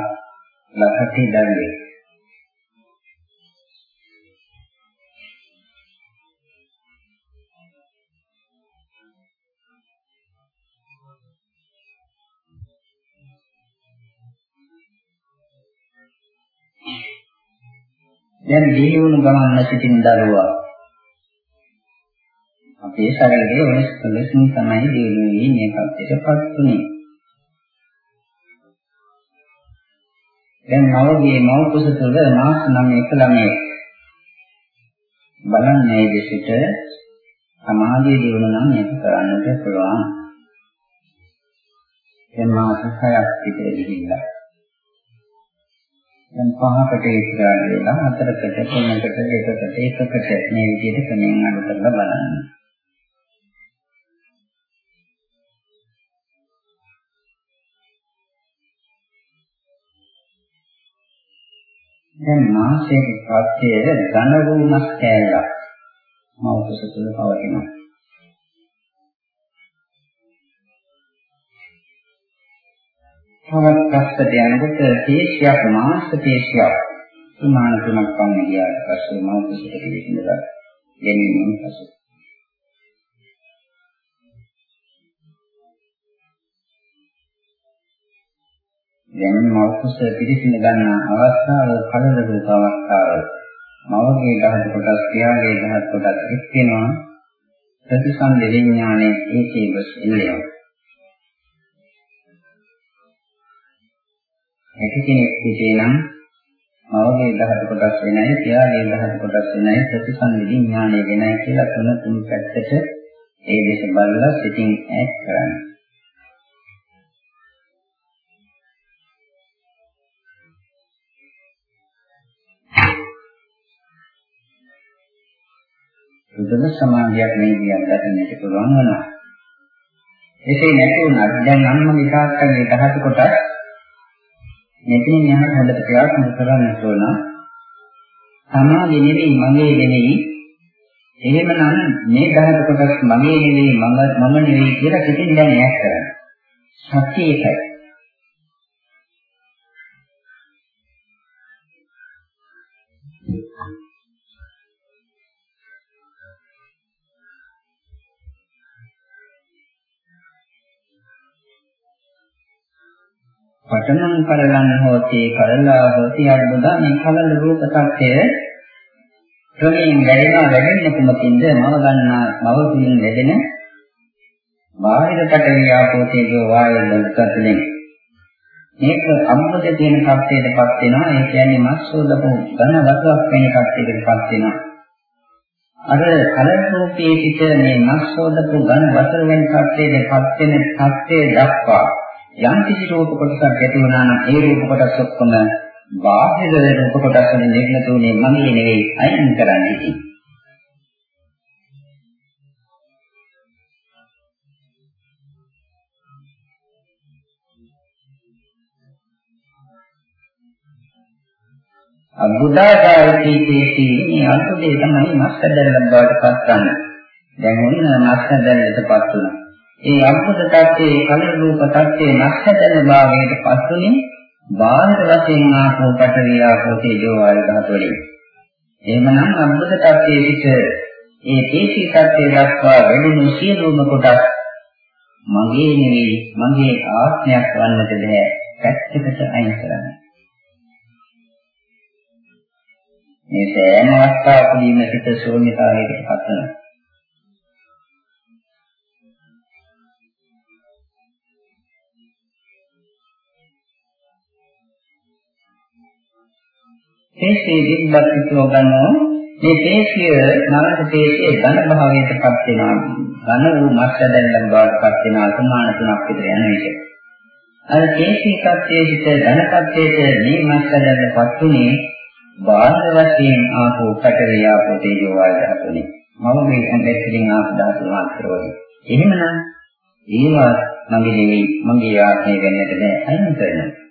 ලකටි දරුවෙක්. දැන් දීවුණු ගමන් සිටින දරුවා අපේ ශරීරයේ වෙනස් කළකින් තමයි දියුණුවේ මේ පැත්තටපත් උනේ. දැන් මවගේ මව කුස තුළ මාස 9 ළමයි. බලන්නේ දෙසිට සමාධිය දියුණු නම් මේක කරන්නට පුළුවන්. දැන් මාස 6ක් විතර ගිහිල්ලා. දැන් පහකට ඉස්සරහ වෙලා හතරකට තුනකට දෙකකට එකකට මේ විදිහට ක්‍රමයෙන් අඩු කරලා බලන්න. දැන් මාසයක පස්සේ ධන වුණක් කෑල්ලක්. මෞකස තුළ පවතිනවා. තවත් පස්සට යනකොට තේශයක් මාස තේශයක් සමාන තුනක් පමණ ගියාට පස්සේ මෞකසට පිළිසිඳලා ගෙනියන්න පස්සේ දැන් මෞකස පිළිසින ගන්න අවස්ථාව කලන රූප අවස්ථාව. මවගේ ධාතු කොටස් ක්‍රියාවේ ධාතු කොටස් එක් වෙනවා. ප්‍රතිසන්දි විඥානයේ ඒකේ බස් ඉන්නවා. ඇති කෙනෙක් සිටේ නම් මවගේ ධාතු කොටස් වෙනයි, පියාගේ ධාතු කොටස් වෙනයි, ප්‍රතිසන්දි විඥානය වෙනයි කියලා තුන තුන් පැත්තට ඒ දෙස බලලා සිතින් ඈත් කරන්න. සුදුම සමාධියක් මේ විදිහට ගන්නට පුළුවන් වෙනවා. එසේ නැති වුණත් දැන් අම්ම විකාශකගේ ධාතු කොටස් මෙතනින් යහට හොඳට ප්‍රයත්න කරන්න ඕන. සමාධිය නෙවෙයි මගේ නෙවෙයි. එහෙමනම් මේ ධාතු කොටස් මගේ නෙවෙයි මම මම නෙවෙයි කියලා කිසිම දැන් ඈත් කරන්න. සත්‍ය ඒකයි. පඨමං කරලං හෝති කරලා හෝති. අද්දුදා මේ කලල රූප tattය ක්‍රමයෙන් වැඩෙනවා වැඩෙන්න කුමකින්ද? මව ගන්නා මව තුලින් වැඩෙන බාහිර පටවිය ආපෝතේජෝ වායු වලකතලෙන් මේක අම්මද තියෙන tattයටපත් වෙනවා. ඒ කියන්නේ මස්සෝදපු ඝන වතුවක් වෙන tattයටපත් වෙනවා. අර කලල රූපයේ සිට මේ මස්සෝදපු ඝන වතුර වෙන tattයටපත් වෙන tattය දක්වා යම් කිසි රූප කොටසක් ඇති වුණා නම් ඒ රූප කොටස් ඔක්කොම බාහිර රූප කොටස් වලින් නිර්මිතුනේ මගේ නෙවෙයි අයින් කරන්නේ ඉතින්. අබුදාකාරී තේති මේ අන්තදේ තමයි මස්සදල්ල බවට පත් කරන්නේ. දැන් ඔන්න මස්සදල්ලටපත් වුණා. ඒ අද්භුත tattේ කල රූප tattේ නැස්සතන භාවයට පස්සුනේ බාහිර වශයෙන් ආපෝ පඨවි ආපෝ තේජෝ වායු ධාතු වලින්. එහෙමනම් අද්භුත tattේ පිට ඒ තේසී tattේ දක්වා වැඩුණු සියලුම කොටස් මගේ නෙවෙයි මගේ ආත්මයක් වන්නට බෑ පැත්තකට අයින් කරන්න. මේ සෑම අවස්ථාවකදීම සිත ශූන්‍යතාවයකට පත් වෙනවා. තේසේ විද්වත් හිතව ගන්නවා මේ තේසිය නරක තේසිය ධන භාවයටපත් වෙනවා. ධන වූ මස්සදැල්ලම් බවටපත් වෙනවා. සමාන තුනක් විතර යන විට. අර තේසී කප්පයේ සිට ධන කප්පයේ මේ මස්සදැල්ලපත් උනේ බාහිර වශයෙන් ආපෝ පටවිය ආපෝ තේජෝ වායු ධාතුනේ මම මේ ඇඟෙන් ආපෝ ධාතු මාත්‍රෝයි එහෙමනම් ඒවා මගේ නෙවෙයි මගේ ආත්මය වෙන්නට බෑ. අයින් කරනවා.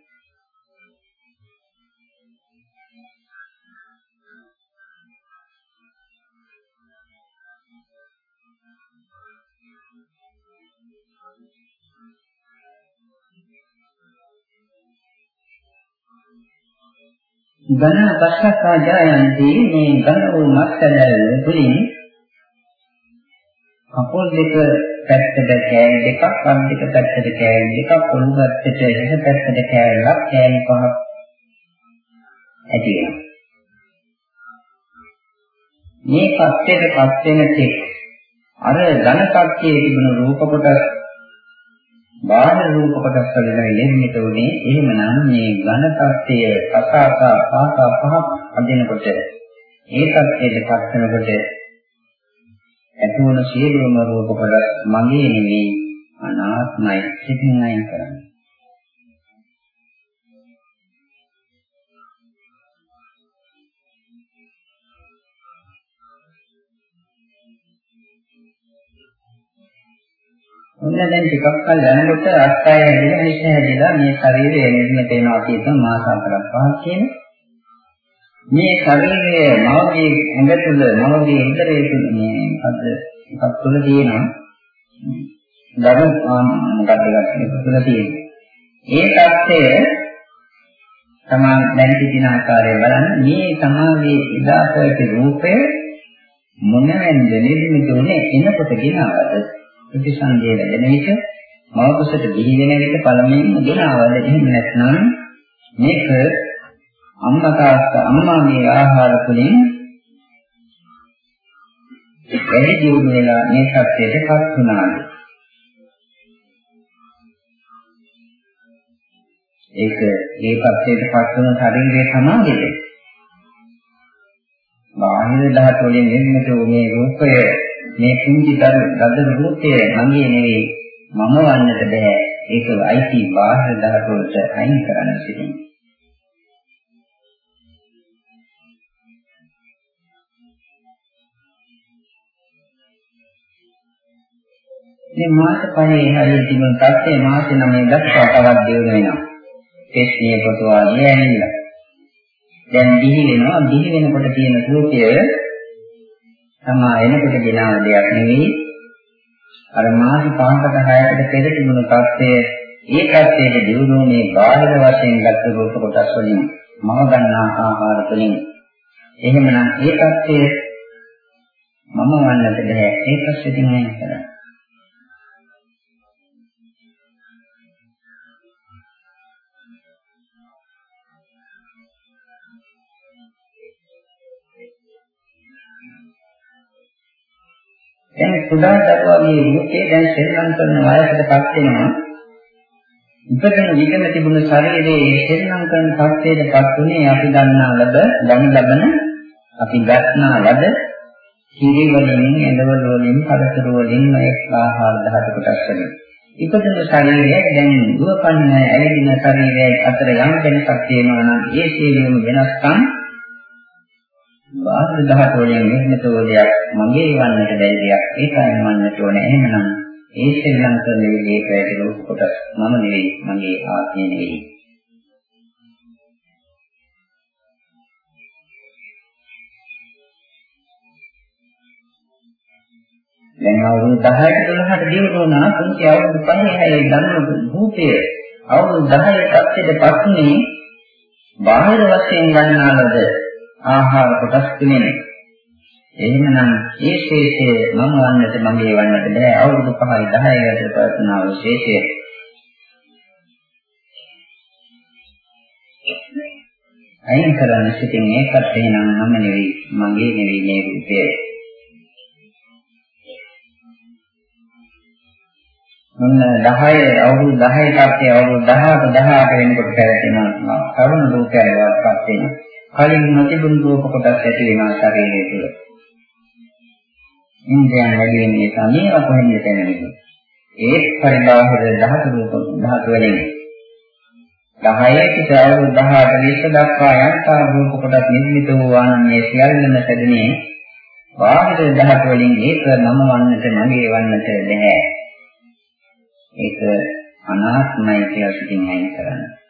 ඝන පස්සකාජයන්ති මේ ඝන වූ මස්සදල් තුලින් කපොල් දෙක පැත්තට කෑලි දෙකක් වම් දෙක පැත්තට කෑලි දෙකක් ඔළුව පැත්තට එහ පැත්තට කෑල්ලක් කෑලි පහක් ඇති වෙනවා. මේ පත්තේට පත් වෙන තෙක් අර ඝන කප්පයේ තිබුණු රූප කොටස් බාහිර රූප කොටස් වලින් නිර්මිත උනේ එහෙමනම් මේ ඝන tattය කතාකා පාසා පහක් අදිනකොට ඒ tattයට පස්සනකොට ඇතුණ සියලුම රූප කොටස් මගේ නෙවෙයි අනාත්මයි සිතින් අයින් කරන්නේ. ඔන්න දැන් ටිකක් කල් යනකොට අත්ය හැදිලා හිත හැදිලා මේ ශරීරය නිර්මිත වෙනවා කියන මාස හතරක් පහක් කියන. මේ ශරීරය මවගේ ඇඟ තුළ මවගේ උදරයේ තුළ මේ අද එකක් තුළ තියෙනවා. දරු මොකක්ද එකක් තුළ තියෙනවා ඒ தත්ත්වය තමා දැන් සිටින ආකාරය බලන්න. මේ සමාගයේ ඉදාපයට රූපය මොනවෙන්ද නිර්මිත උනේ එනකොට ගෙනවද? ප්‍රතිසන්දිය ලැබෙන විට මවකුසට දිවි වෙන විට පළමුවෙන්ම ගෙනාවල එහෙම නැත්නම් මේක අම්මා තාත්තා අම්මාගේ ආහාර තුළින් වැඩි දියුණු වෙලා මේ සත්‍යයටපත් වුණාද ඒක ඒ සත්‍යයටපත් වුණ ශරීරයේ සමාධියද බාහිර ධාතු වලින් නිර්මිත වූ මේ රූපය මේ කුංචි දද රූපය මගේ නෙවෙයි මම වන්නට බෑ ඒක අයිති බාහිර ධාතු වලට අයින් කරන්න සිටිනවා මේ මාස පහේ හරිය තිබුණු තත්ත්වය මාස 9 දක්වා තවත් දියුණු වෙනවා. කෙස්සිය කොට වාගේ ඇනිලා. දැන් දිහි වෙනවා දිහි වෙනකොට තියෙන රූපය තමා එනකොට ගෙනාව දෙයක් නෙවෙයි. අර මාස 5කට 6කට පෙර තිබුණු තත්ත්වය ඒ තත්ත්වයේ දියුණු මේ බාහිර වශයෙන් ගත රූප කොටස් වලින් මම ගන්නා ආහාර වලින්. එහෙමනම් ඒ තත්ත්වය මම වන්නට බෑ. ඒකත් ඉතින් නෑ කරන්නේ දැන් කුඩා දරුවාගේ මුඛේ දැන් ශ්‍රී ලංකන වයසටපත් වෙනවා. ඉපදෙන විගම තිබුණු ශරීරයේ ශ්‍රී ලංකන තත්ත්වයටපත් උනේ අපි දන්නා ලද ගනු ලබන අපි ගන්නා ලද කිරි වලින් එළවලු වලින් පළතුරු වලින් එක් ආහාර ධාතු කොටස් වලින්. ඉපදෙන ශරීරය දැන් දුවපන්න ඇලෙන ශරීරයයි අතර යම් වෙනසක් තියෙනවා නම් ඒ සියලුම වෙනස්කම් බාහිර ධාතු වලින් නිර්මිත වූ දෙයක් මගේ වන්නට බැරි දෙයක් ඒකයි මන්නට ඕනේ. එහෙමනම් ඒ ශ්‍රී ලංකන නෙවෙයි ඒකයි රූප කොටස් මම නෙවෙයි මගේ ආත්මය නෙවෙයි. දැන් අවුරුදු 10කට 12කට දියුණු වුණා පුංචි අවුරුදු 5 6 දන්න භූතය. අවුරුදු 10 තත්ත්වයට පස්සේ බාහිර වශයෙන් ගන්නාලද ආහාර කොටස් තුනේ. එහෙමනම් ඒ ශේෂය මම වන්නට මගේ වන්නට බෑ අවුරුදු 5යි 10යි අතර පවතින අවශේෂය. අයින් කරන්න සිටින් ඒකත් එහෙනම් මම නෙවෙයි මගේ නෙවෙයි මේ රූපය. මොන 10 අවුරුදු 10 තාත්තේ අවුරුදු 10ක 18 වෙනකොට පැවැතෙන කරුණ රූපයක් වත්පත් වෙනවා. කලින් නොතිබුණු රූප කොටස් ඇති වෙනවා ශරීරය තුළ. ඉන්ද්‍රයන් වැඩි වෙන නිසා මේවා කොහෙන්ද දැනෙන්නේ? ඒ පරිබාහිර ධාතු රූප ධාතු වලින් 10 සිට අවුරුදු 18 20 දක්වා යන්තා රූප කොටස් නිර්මිත වූ ආනන්දයේ සියල්ලම සැදෙනේ බාහිර ධාතු වලින් ඒක නම වන්නට මගේ වන්නට බැහැ. ඒක අනාත්මයි කියලා සිතින් අයින් කරන්නේ.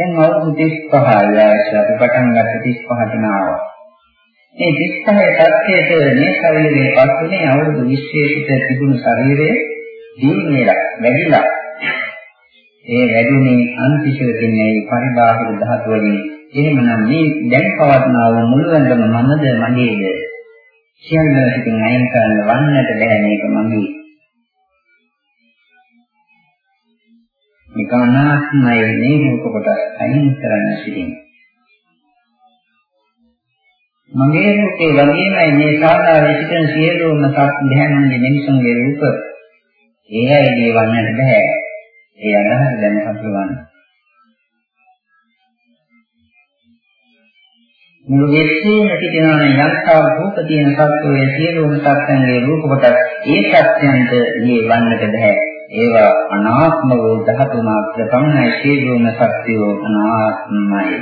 දැන් අවුරුදු 35 වයස අපි පටන් ගත්ත 35 දිනාව. මේ 35 තත්ත්වයට මේ ශරීරයේ පස්සේ අවුරුදු 20 සිට තිබුණු ශරීරයේ දීර්ඝලා වැඩිලා ඒ වැඩිුනේ අන්තිශයකින් මේ පරිබාහිර ධාතු වලින්. එහෙමනම් මේ දැන් පවත්නා වූ මුළුැඳම මමද මගේද? සියල්ල පිටින් අයින් කරන්න වන්නට බෑ මේක මගේ. මේක අනාත්මයි මේ රූප කොටස් අයින් කරන්න සිටින්. මගේ රූපේ වගේමයි මේ සාධාරණ සිටින සියලුම සත් ධ්‍යානන්ගේ මිනිසුන්ගේ රූප ඒයි දේවන්නට බෑ. ඒ අදහස දැන හසුරවන්න. මුළු විශ්වයේම සිටිනා යන්තා රූප තියෙන සත්වයේ සියලුම සත්යන්ගේ රූප කොටස් ඒ සත්‍යයන්ට මේ වන්නට බෑ. ඒවා අනාත්ම වූ ධාතු මාත්‍ර පමණයි සියලුම සත්‍යෝ අනාත්මයි.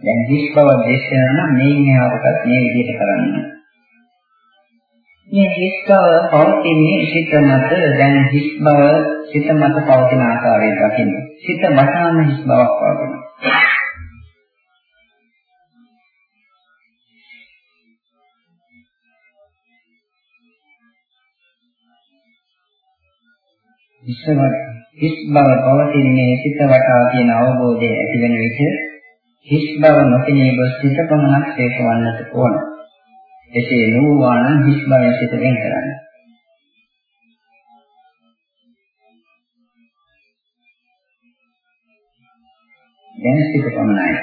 දැන් හිස් බව දේශනා නම් මේ මෙහාටත් මේ විදිහට කරන්න. මේ හිස් බව පවතින්නේ සිත මත දැන් හිස් බව සිත මත පවතින ආකාරය දකින්න. සිත මතාන හිස් බවක් පවතිනවා. ඉස්සමත් හිස් බව පවතින්නේ සිත වටා තියෙන අවබෝධය ඇති වෙන විට හිස් බව නොපෙනී ගොස් සිත පමණක් ඒක වන්නට ඕන. එසේ නොවුවා නම් හිස් බව සිත වෙන් කරන්න. දැන් සිත පමණයි.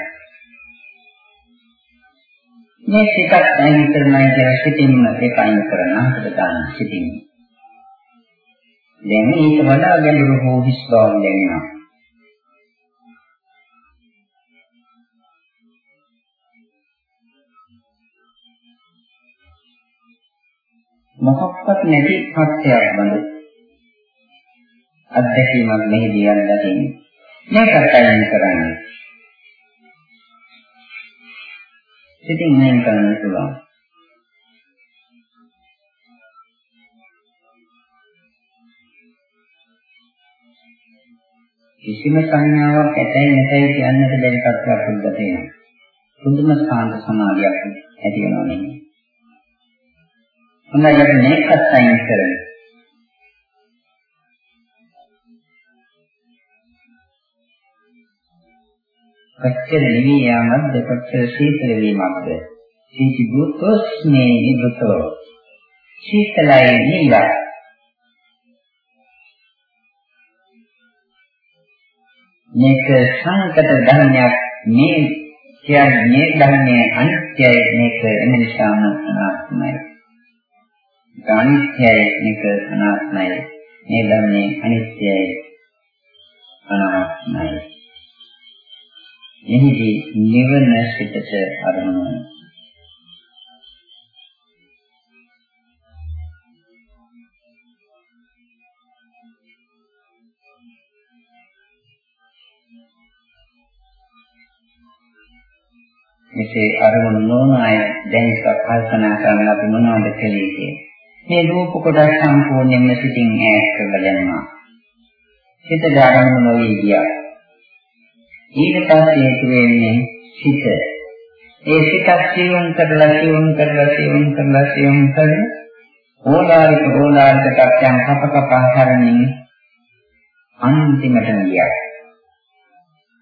මේ සිතක් අයින් කරනයි කියලා සිතින්ම ඒක අයින් කරන අපිට දාන්න සිතින්. දැන් ඊට වඩා ගැඹුරු හෝ හිස් බවක් දැනෙනවා. මොකක්වත් නැති සත්‍යයක් බඳු අත්දැකීමක් මෙහිදී අත්දකින්නේ මේකත් අයින් කරන්නේ ඉතින් මේක කරන්න පුළුවන් කිසිම සංඥාවක් ඇතයි නැතයි කියන්නට බැරි කතාවක් පුද්ගත වෙනවා. පුදුම සාන්ත සමාධියක් ඇති වෙනවා නෙමෙයි. හොඳයි අපි මේකත් අයින් කරමු. කොච්චර නිවි යාමක්ද? කොච්චර සීතල වීමක්ද? සීති බුතොස්නේ නිබුතෝ සීතලයි නිලා මේක සංකත ධර්මයක්. මේ කියන්නේ ධර්මයේ අනිත්‍යයි. මේක එම නිසාම අනාත්මයි. අනිත්‍යයි මේක අනාත්මයි. මේ ධර්මයේ අනිත්‍යයි. අනාත්මයි. එහිදී නිවන සිතට අරමුණ මෙසේ අරමුණු නොවන අය දැන් එක කල්පනා කරන අපි මොනවද කළේ කියන්නේ. මේ රූප කොටස් සම්පූර්ණයෙන්ම සිටින් ඈත් කරලා යනවා. සිත ධාරණ නොවී ගියා. ඊට පස්සේ ඒක වෙන්නේ සිත. ඒ සිතක් සියුම් කරලා සියුම් කරලා සියුම් කරලා සියුම් කරලා ඕලාරික ඕලාරික තත්යන් කප කප හරමින් අන්තිමට ගියා.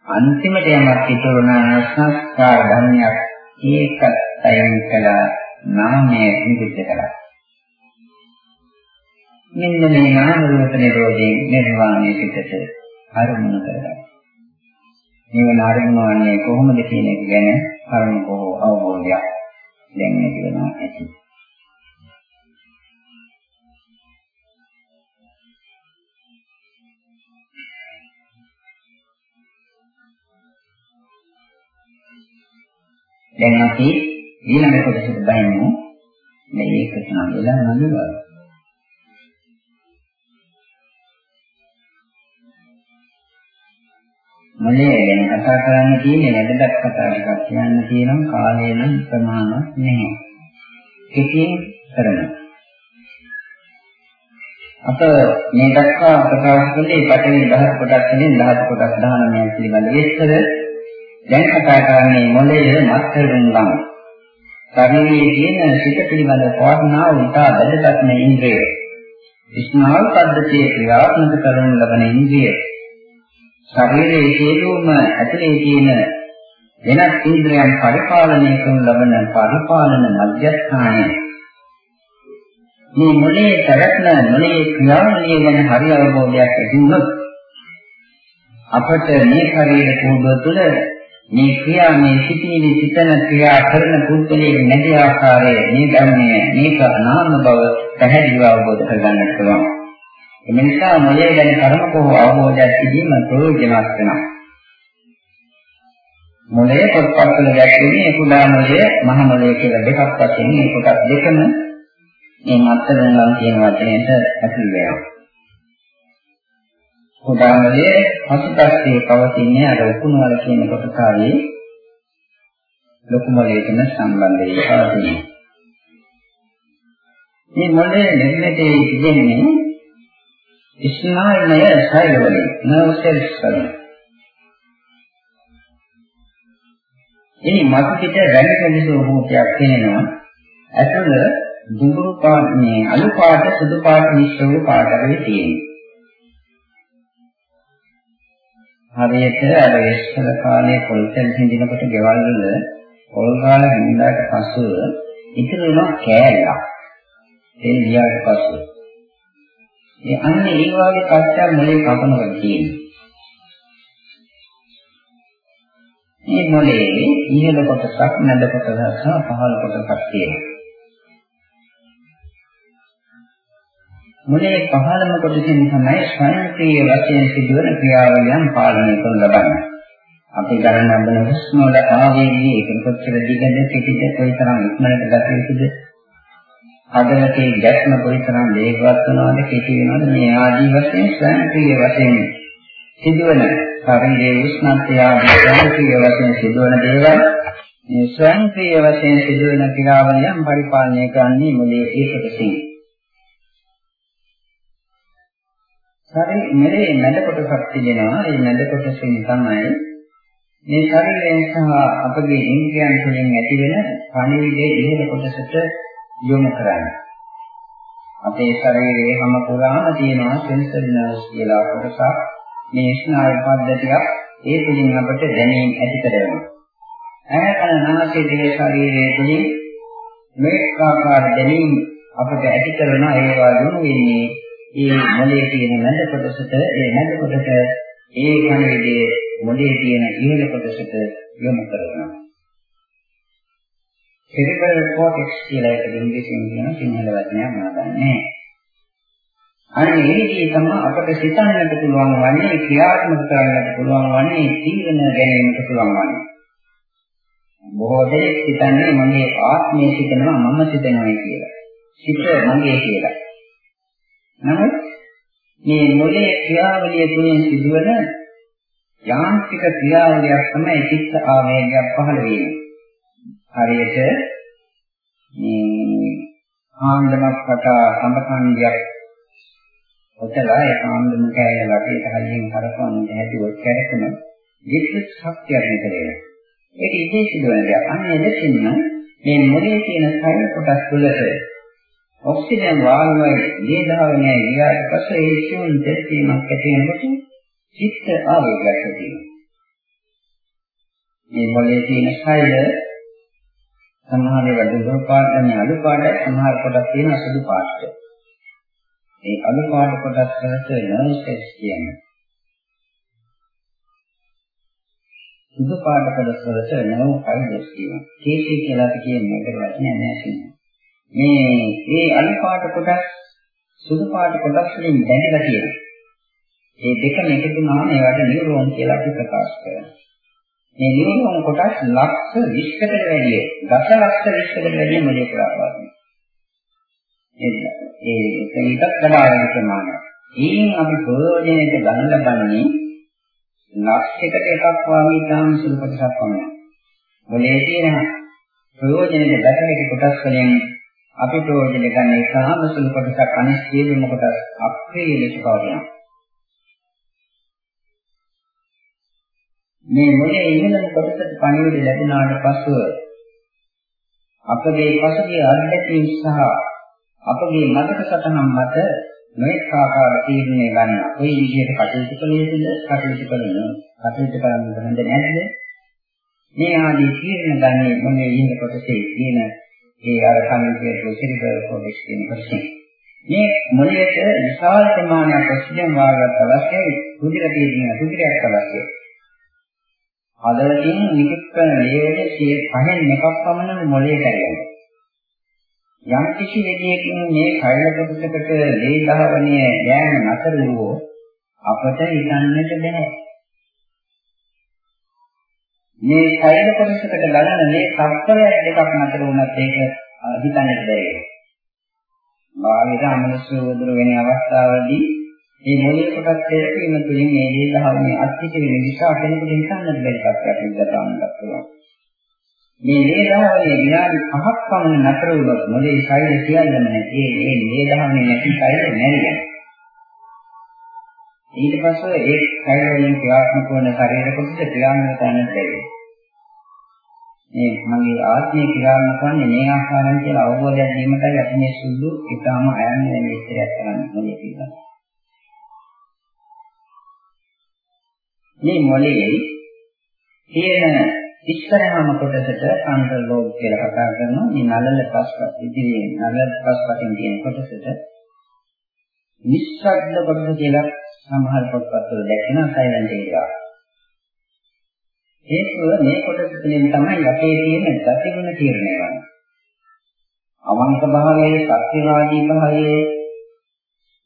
අන්තිමට යමක් ඉතුරුනා සංස්කාර ධර්මයක් ඒකත් අයින් කළා නාමය නිරුද්ධ කළා. මෙන්න මේ නාම රූප නිරෝධයෙන් නිර්වාණය පිටට අරමුණු කරගන්න. නිවන අරමුණ වන්නේ කොහොමද කියන එක ගැන කරුණු බොහෝ අවබෝධයක් දැන් ඇති වෙනවා ඇති. දැන් අපි ඊළඟ කොටසට බහිමු. මේක සම්බන්ධව නඳුනවා. මොලේ ගැන කතා කරන්න තියෙන්නේ වැදගත් කතා ටිකක් කියන්න තියෙනම් කාලය නම් ප්‍රමාණවත් නැහැ. කෙටියෙන් කරනවා. අප මේ දක්වා ප්‍රකාශ කළේ පටවි 10 කොටස් වලින් 10 කොටස් 19 පිළිබඳ විස්තර දැන් කතා කරන්නේ මොළයේ මස්තරුන් ගම. ශරීරයේ තියෙන සිත පිළිබඳ පවර්ණාව ඉතා වැදගත්ම ඉන්ද්‍රිය. විස්නාල් පද්ධතියේ ක්‍රියාත්මක කරන ලබන ඉන්ද්‍රිය. ශරීරයේ සියලුම ඇතුලේ තියෙන වෙනත් ඉන්ද්‍රයන් පරිපාලනය කරන ලබන පරිපාලන මධ්‍යස්ථානය. මේ මොළයේ පැවැත්ම මොළයේ ක්‍රියාවලිය ගැන හරි අවබෝධයක් ඇති වුණොත් අපට මේ ශරීර කෝඩුව තුළ මේ ක්‍රියා මේ සිටින සිතන ක්‍රියා කරන පුද්ගලයේ නැති ආකාරය මේ ධර්මයේ මේක අනාත්ම බව පැහැදිලිව අවබෝධ කරගන්නට පුළුවන්. එම නිසා මොලේ ගැන කර්මකෝ අවබෝධයක් තිබීම ප්‍රයෝජනවත් වෙනවා. මොලේ පොත්පත්වල දැක්වෙන්නේ කුඩා මොලේ මහ මොලේ කියලා දෙකක් වශයෙන් මේ කොටස් දෙකම මේ මත්තෙන් නම් කියන වචනයට ඇතුල් වෙනවා. උදාහරණයේ පසුපස්සේ පවතින අර උකුණු වල කියන කොටසාවේ ලොකු මොලේටම සම්බන්ධ වෙලා පවතිනවා. මේ මොලේ නිර්මිතයේ තිබෙන්නේ ස්නායුමය සෛලවලින් නර්ව් සෙල්ස් වලින්. ඉනි මතු පිට රැලි කැලිසු රූපයක් පෙනෙනවා. ඇතුළ දුඹුරු පාට මේ අලු පාට සුදු පාට මිශ්‍ර වූ පාටකේ තියෙනවා. හරියට අර ඉස්සර කාලේ පොල්තෙල් හිඳිනකොට ගෙවල් වල පොල් ගාලා හිඳාට පස්සෙ ඉතිරි වෙන කෑල්ලක්. ඒ ගියාට පස්සේ ඒ අන්න ඒ වගේ කච්චා මොලේ කපනවා කියන්නේ. මේ මොලේ ඉහළ කොටසක් නැද කොටසක් සහ පහළ කොටසක් තියෙනවා. මොලේ පහළම කොටසින් තමයි ස්වයංක්‍රීය වශයෙන් සිදුවන ක්‍රියාවලියන් පාලනය කරන ලබන්නේ. අපි ගණන් ලබන හුස්ම වල ආවේගී ඒක කොච්චර දිගද කෙටිද කොයිතරම් ඉක්මනට ගත යුතුද අදලකේ ගැස්ම කොයිතරම් වේගවත් වෙනවද කෙටි වෙනවද මේ ආදී වශයෙන් ස්වයංක්‍රීය වශයෙන් සිදුවන ශරීරයේ උෂ්ණත්වය ආදී ස්වයංක්‍රීය වශයෙන් සිදුවන දේවල් මේ ස්වයංක්‍රීය වශයෙන් සිදුවන ක්‍රියාවලියන් පරිපාලනය කරන්නේ මොලේ ඒකකසින්. හරි මෙලේ මැද කොටසක් තිබෙනවා. ඒ මැද කොටසින් තමයි මේ ශරීරයෙන් සහ අපගේ ඉන්ද්‍රියන් තුළින් ඇතිවෙන පණිවිඩයේ ඉහළ කොටසට යොමු කරන්නේ. අපේ ශරීරයේ හැම පුරාම තියෙනවා සෙන්සර් නර්ව්ස් කියලා කොටසක්. මේ ස්නායු පද්ධතියක් ඒ තුලින් අපට දැනීම ඇති කරනවා. ඈතන නාසය දිගේ ශරීරයේ තුලින් මේ ආකාර දැනීම අපට ඇති කරන ඒවා දුරු වෙන්නේ ඒ මොලේ තියෙන මැද කොටසට ඒ මැද කොටස ඒ කණවිඩයේ මොලේ තියෙන ඉහළ කොටසට යොමු කරනවා. Cerebral cortex කියලා එක ඉංග්‍රීසියෙන් කියන සිංහල වචනයක් මම දන්නේ අන්න ඒකේ තමයි අපට සිතන්නට පුළුවන් වන්නේ ක්‍රියාත්මක කරන්නට පුළුවන් වන්නේ තීරණ ගැනීමට පුළුවන් වන්නේ. බොහෝ දෙනෙක් හිතන්නේ මගේ ආත්මය සිතනවා මම සිතනවා කියලා. සිත මගේ කියලා. නමුත් මේ මොලේ ක්‍රියාවලිය තුළින් සිදුවන යාන්ත්‍රික ක්‍රියාවලියක් තමයි චිත්ත ආවේගයක් පහළ වීම. හරියට මේ ආන්දමක් කතා සම්බන්ධයක් ඔතලා ඒ ආන්දම කෑය වටේට හයියෙන් කරපන් හැදුවොත් කැරකෙන විද්‍යුත් ශක්තියක් නේද ඒක ඉතින් සිදුවන දෙයක්. අන්න එලෙසින්ම මේ මොලේ තියෙන සෛල කොටස් තුළට ඔක්සිජන් වායුවයි දීධාවනයයි ගියාට පස්සේ ඒ සිවුන් දෙකීමක් ඇති වෙනකොට චිත්ත ආවේගයක් ඇති වෙනවා. මේ මොලේ තියෙන සෛල සමහර ඒවා දුර පාට මේ අලු පාට සමහර කොටස් තියෙන සුදු පාට. ඒ අලු පාට කොටස් වලට නර්ව් සෙල්ස් කියන්නේ. සුදු පාට කොටස් වලට නර්ව් ෆයිබර්ස් කියනවා. කේසී කියලා අපි කියන්නේ ඒකට වචනයක් නැහැ මේ ඒ අලු පාට කොටස් සුදු පාට කොටස් වලින් බැඳලා තියෙනවා. ඒ දෙකම එකතු වුණාම ඒවට නියුරෝන් කියලා අපි ප්‍රකාශ කරනවා. මේ නියුරෝන් කොටස් ලක්ෂ 20කට වැඩිය, දසලක්ෂ 20කට වැඩිය මොලේ පුරාපාරයි. ඒ ඒකත් ගණනාවේ ප්‍රමාණය. ඊයින් අපි ප්‍රයෝජනයට ගන්න ලබන්නේ ලක්ෂයකට එකක් වගේ තාම සුළු කොටසක් පමණයි. මොලේ තියෙන ප්‍රයෝජනයේ බැටරි කොටස් වලින් අපි ප්‍රයෝජන ගන්න ඒකාම සුළු කොටසක් අනිත් සියලුම කොටස් අප්‍රිය ලෙස පවතිනවා. මේ මොලේ ඉහළම කොටසට පණිවිඩ ලැබුණාට පසුව අපගේ පසුගිය අත්දැකීම් සහ අපගේ මතක සටහන් මත මේක ආකාර තීරණය ගන්න. කොයි විදිහට කටයුතු කළ යුතුද? කටයුතු කරන කටයුතු කරන්න හොඳ නැද්ද? මේ ආදී තීරණ ගන්නේ මොලේ ඉහළ කොටසේ තියෙන ඒ අර කලින් කියපු සිරිබල් කොටස් කියන කොටසේ. මේ මොලේට විශාල ප්‍රමාණයක් ඔක්සිජන් වාගත් අවශ්‍යයි. රුධිර තියෙන රුධිරයක් අවශ්‍යයි. හදවතින් නිකුත් කරන ලේවල 5න් එකක් පමණ මොළයේ කැරෙනවා. යම් කිසි විදියකින් මේ කයල කොටසකට ලේ ධාවනය යෑම නතර වූ අපට හිතන්නට බෑ. මේ කයල කොටසකට ගලන මේ සත්‍යය දෙකක් නතර වුණත් ඒක හිතන්නට බැහැ. බාහිර අමනුෂ්‍ය වදුර වෙන අවස්ථාවලදී මේ මොලේ කොටස් දෙකකින් තුලින් මේ දේ ගහන්නේ අත්‍යක වෙන නිසා කෙනෙකුට හිතන්නත් බැරි තත්ත්වයක් විඳතාවන්නත් පුළුවන්. මේ දේ ගහන්නේ විනාඩි 5ක් පමණ නතර වුණොත් මොලේ ශරීරය කියන්නම නැති ඒ දේ ගහන්නේ නැති ශරීරය නැරියන. ඊට පස්සේ ඒ ශරීර වලින් ක්‍රියාත්මක වන ශරීර කොටස ක්‍රියාත්මක කරන්න බැහැ. මේ මගේ ආත්මය ක්‍රියාත්මක වන්නේ මේ ආකාරයෙන් කියලා අවබෝධයක් දීමටයි අපි මේ සුදු ඊටාම අයන්නේ වෙන විස්තරයක් කරන්න ඕනේ කියලා. මේ මොළයේ තියෙන ඉස්සරහම කොටසට ෆ්‍රන්ටල් ලෝබ් කියලා කතා කරනවා. මේ නළල පස්පත් ඉදිරියේ නළල පස්පතින් තියෙන කොටසට නිස්සද්ද කොටස කියලා සමහර පොත්පත්වල දැක්වෙන සයිලන්ට් ඒරියා. හේතුව මේ කොටස තුළින් තමයි අපේ තියෙන ගතිගුණ තීරණය වෙන්නේ. අවංක භාවයේ, සත්‍යවාදී භාවයේ,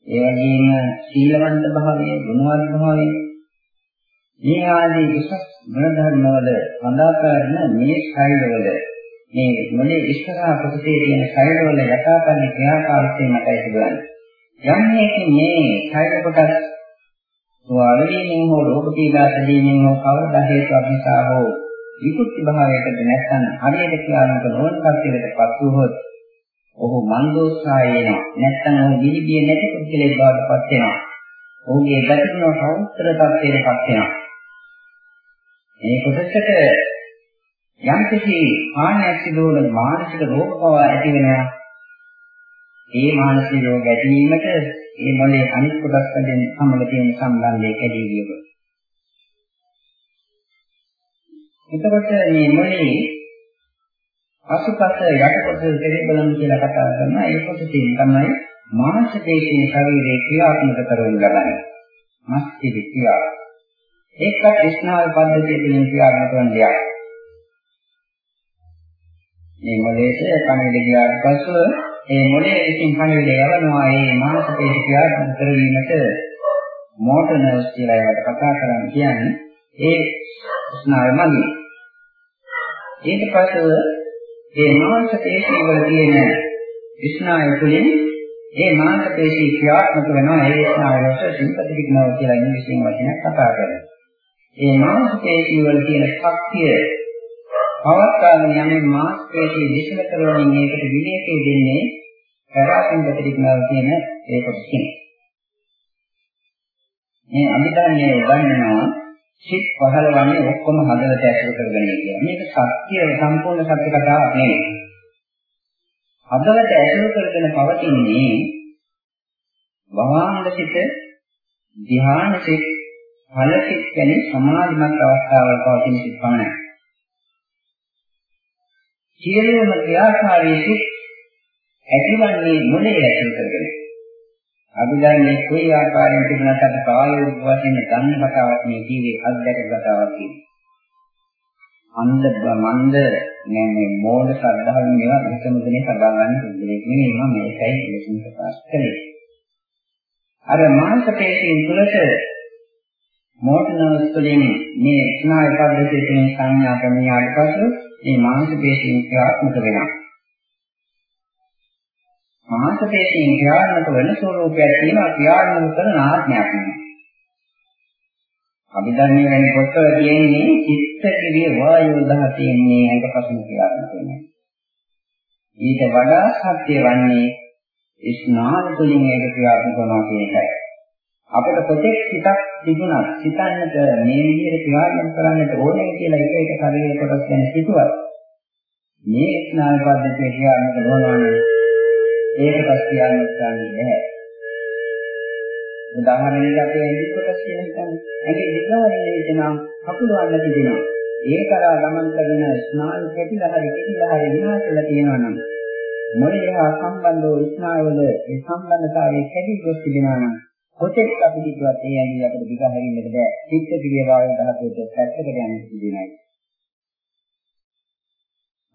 ඒ වගේම සීලවන්ත භාවයේ, ගුණවත් භාවයේ මේ ආදී උසස් ගුණ වල සඳහා කරන මේ ශෛලවල මේ මොලේ ඉස්සරහා කොටසේ තියෙන ශෛලවල යථාපන්න ක්‍රියාකාරීත්වය මතයි තිබුණා. යම් මේකේ මේ ශෛල කොටස් ස්වාලීනෙන් හෝ රෝග පීඩා සැදීමෙන් හෝ කවරදා හේතුවක් නිසා හෝ විකෘති භාවයකට නැත්නම් හරියට ක්‍රියාත්මක නොවන කර්තව්‍යයකටපත් වුවහොත් ඔහු මන්දෝත්සාහය වෙනවා. නැත්නම් ඔහු දිවිදිය නැති පුද්ගලයෙක් බවට පත් වෙනවා. ඔහුගේ ගතිගුණ පෞත්‍ර තත්ත්වයකටපත් වෙනවා. මේ කොටසට යම් කිසි හානියක් සිදු වන මානසික රෝග බව ඇති වෙනවා. ඒ මානසික රෝග ඇතිවීමට මේ මොලේ අනිත් කොටස් වලින් සමග තියෙන සම්බන්ධය කැඩී ගියොත්. එතකොට මේ මොලේ අසුපස යටකොට සෙරිබලම් කියලා කතා කරනවා. ඒ කොටසින් තමයි මාංශ පේශී ශරීරයේ ක්‍රියාත්මක කරවන ලබන්නේ. මස්තික ක්‍රියාව. ඒකත් විස්නාව පද්ධතිය තුළින් ක්‍රියාත්මක වන දෙයක්. මේ මොලේට කණවිඩ ගියාට පස්සෙ ඒ මොලේ විසින් කණවිඩ යවනවා ඒ මානසික පේශි ක්‍රියාත්මක කරවීමට මෝටර් නර්ව්ස් කියලා ඒවට කතා කරන්නේ කියන්නේ ඒ ස්නායු මගින්. ඊට පස්සේ ඒ මානසික පේශි වල තියෙන ස්නායු තුළින් ඒ මානසික පේශි ක්‍රියාත්මක වෙනවා ඒ ස්නායුවට සිම්පතික් නර්ව් කියලා ඉංග්‍රීසියෙන් වචනයක් කතා කරනවා. ඒ මාංශපේශී වල තියෙන ශක්තිය පවත්වාගෙන යන්නේ මාංශපේශී විශ්ල කරවමින් මේකට විවේකයේ දෙන්නේ පැරාසිම්පතික්නාව කියන ඒ කොටසින්. මේ අභිධර්මයේ උගන්වනවා සිත් පහළවන්නේ ඔක්කොම හදවත ඇතුළු කරගෙන කියලා. මේක සත්‍ය සම්පූර්ණ සත්‍ය කතාවක් නෙවෙයි. හදවත ඇතුළු කරගෙන පවතින්නේ වහාංග සිත ධ්‍යාන සිත් ඵලසිත කියන්නේ සමාධිමත් අවස්ථාවල පවතින සිත් පමණයි. සියලුම ක්‍රියාකාරී සිත් ඇතිවන්නේ මොලේ ඇතුළත කරගෙන. අභිධර්මයේ කොයි ආකාරයෙන් තිබුණත් අපි ප්‍රායෝගික වශයෙන් ගන්න කතාවක් මේ ජීවේ අත්දැක කතාවක් කියන්නේ. අන්ද මන්ද නෑ මේ මෝඩ ශ්‍රද්ධාවෙන් මේවා හිතමු දෙනේ සබා ගන්න පුදුලෙක් නෙමෙයි මම මේකයි එලෙසින් ප්‍රකාශ කළේ. අර මාංශ පේශීන් තුළට මෝටනර්ස් වලින් මේ ස්නායු පද්ධතිය තුළින් සංඥා ප්‍රමියාට පසු මේ මාංශ පේශීන් ක්‍රියාත්මක වෙනවා. මාංශ පේශීන් ක්‍රියාත්මක වෙන ස්වરૂපයක් තියෙනවා ක්‍රියාත්මක කරන ආත්මයක් නෙමෙයි. අභිධර්මයේ වෙන පොත්වල තියෙන්නේ චිත්ත කිරිය වායු දහතියෙන් මේ අංගපසම ක්‍රියාත්මක වෙනවා. ඊට වඩා සත්‍ය වන්නේ ස්නාන තුළින් ඒක ක්‍රියාත්මක කරනවා කියන එකයි. අපිට කොතෙක් හිතක් තිබුණා හිතන්නට මේ විදිහට ක්‍රියාත්මක කරන්නට ඕනේ කියලා එක එක ශරීර කොටස් ගැන හිතුවත් මේ ස්නායු පද්ධතිය ක්‍රියාත්මක නොවනවනේ ඒකටත් කියන්න ගන්නේ නැහැ. උදාහරණයක් අපි ඇඟි කොටස් කියන හිතන්නේ ඇඟි දිගවලින් එනවා කකුල වන්න තිබෙනවා. ඒ කරා ගමන් කරන ස්නායු කැටිලා හරි කෙටිලා හරි විනාශ වෙලා තියෙනවා නම් මොලේ හා සම්බන්ධව ස්නායුවල ඒ සම්බන්ධතාවයේ කැඩි ගොස් තිබෙනවා නම් කොතෙක් අපි කිව්වත් ඒ ඇඟිලි අපිට දිග හැරින්නට බෑ. චිත්ත ක්‍රියාවෙන් ධාතුවට පැත්තකට යන්න සිදුනයි.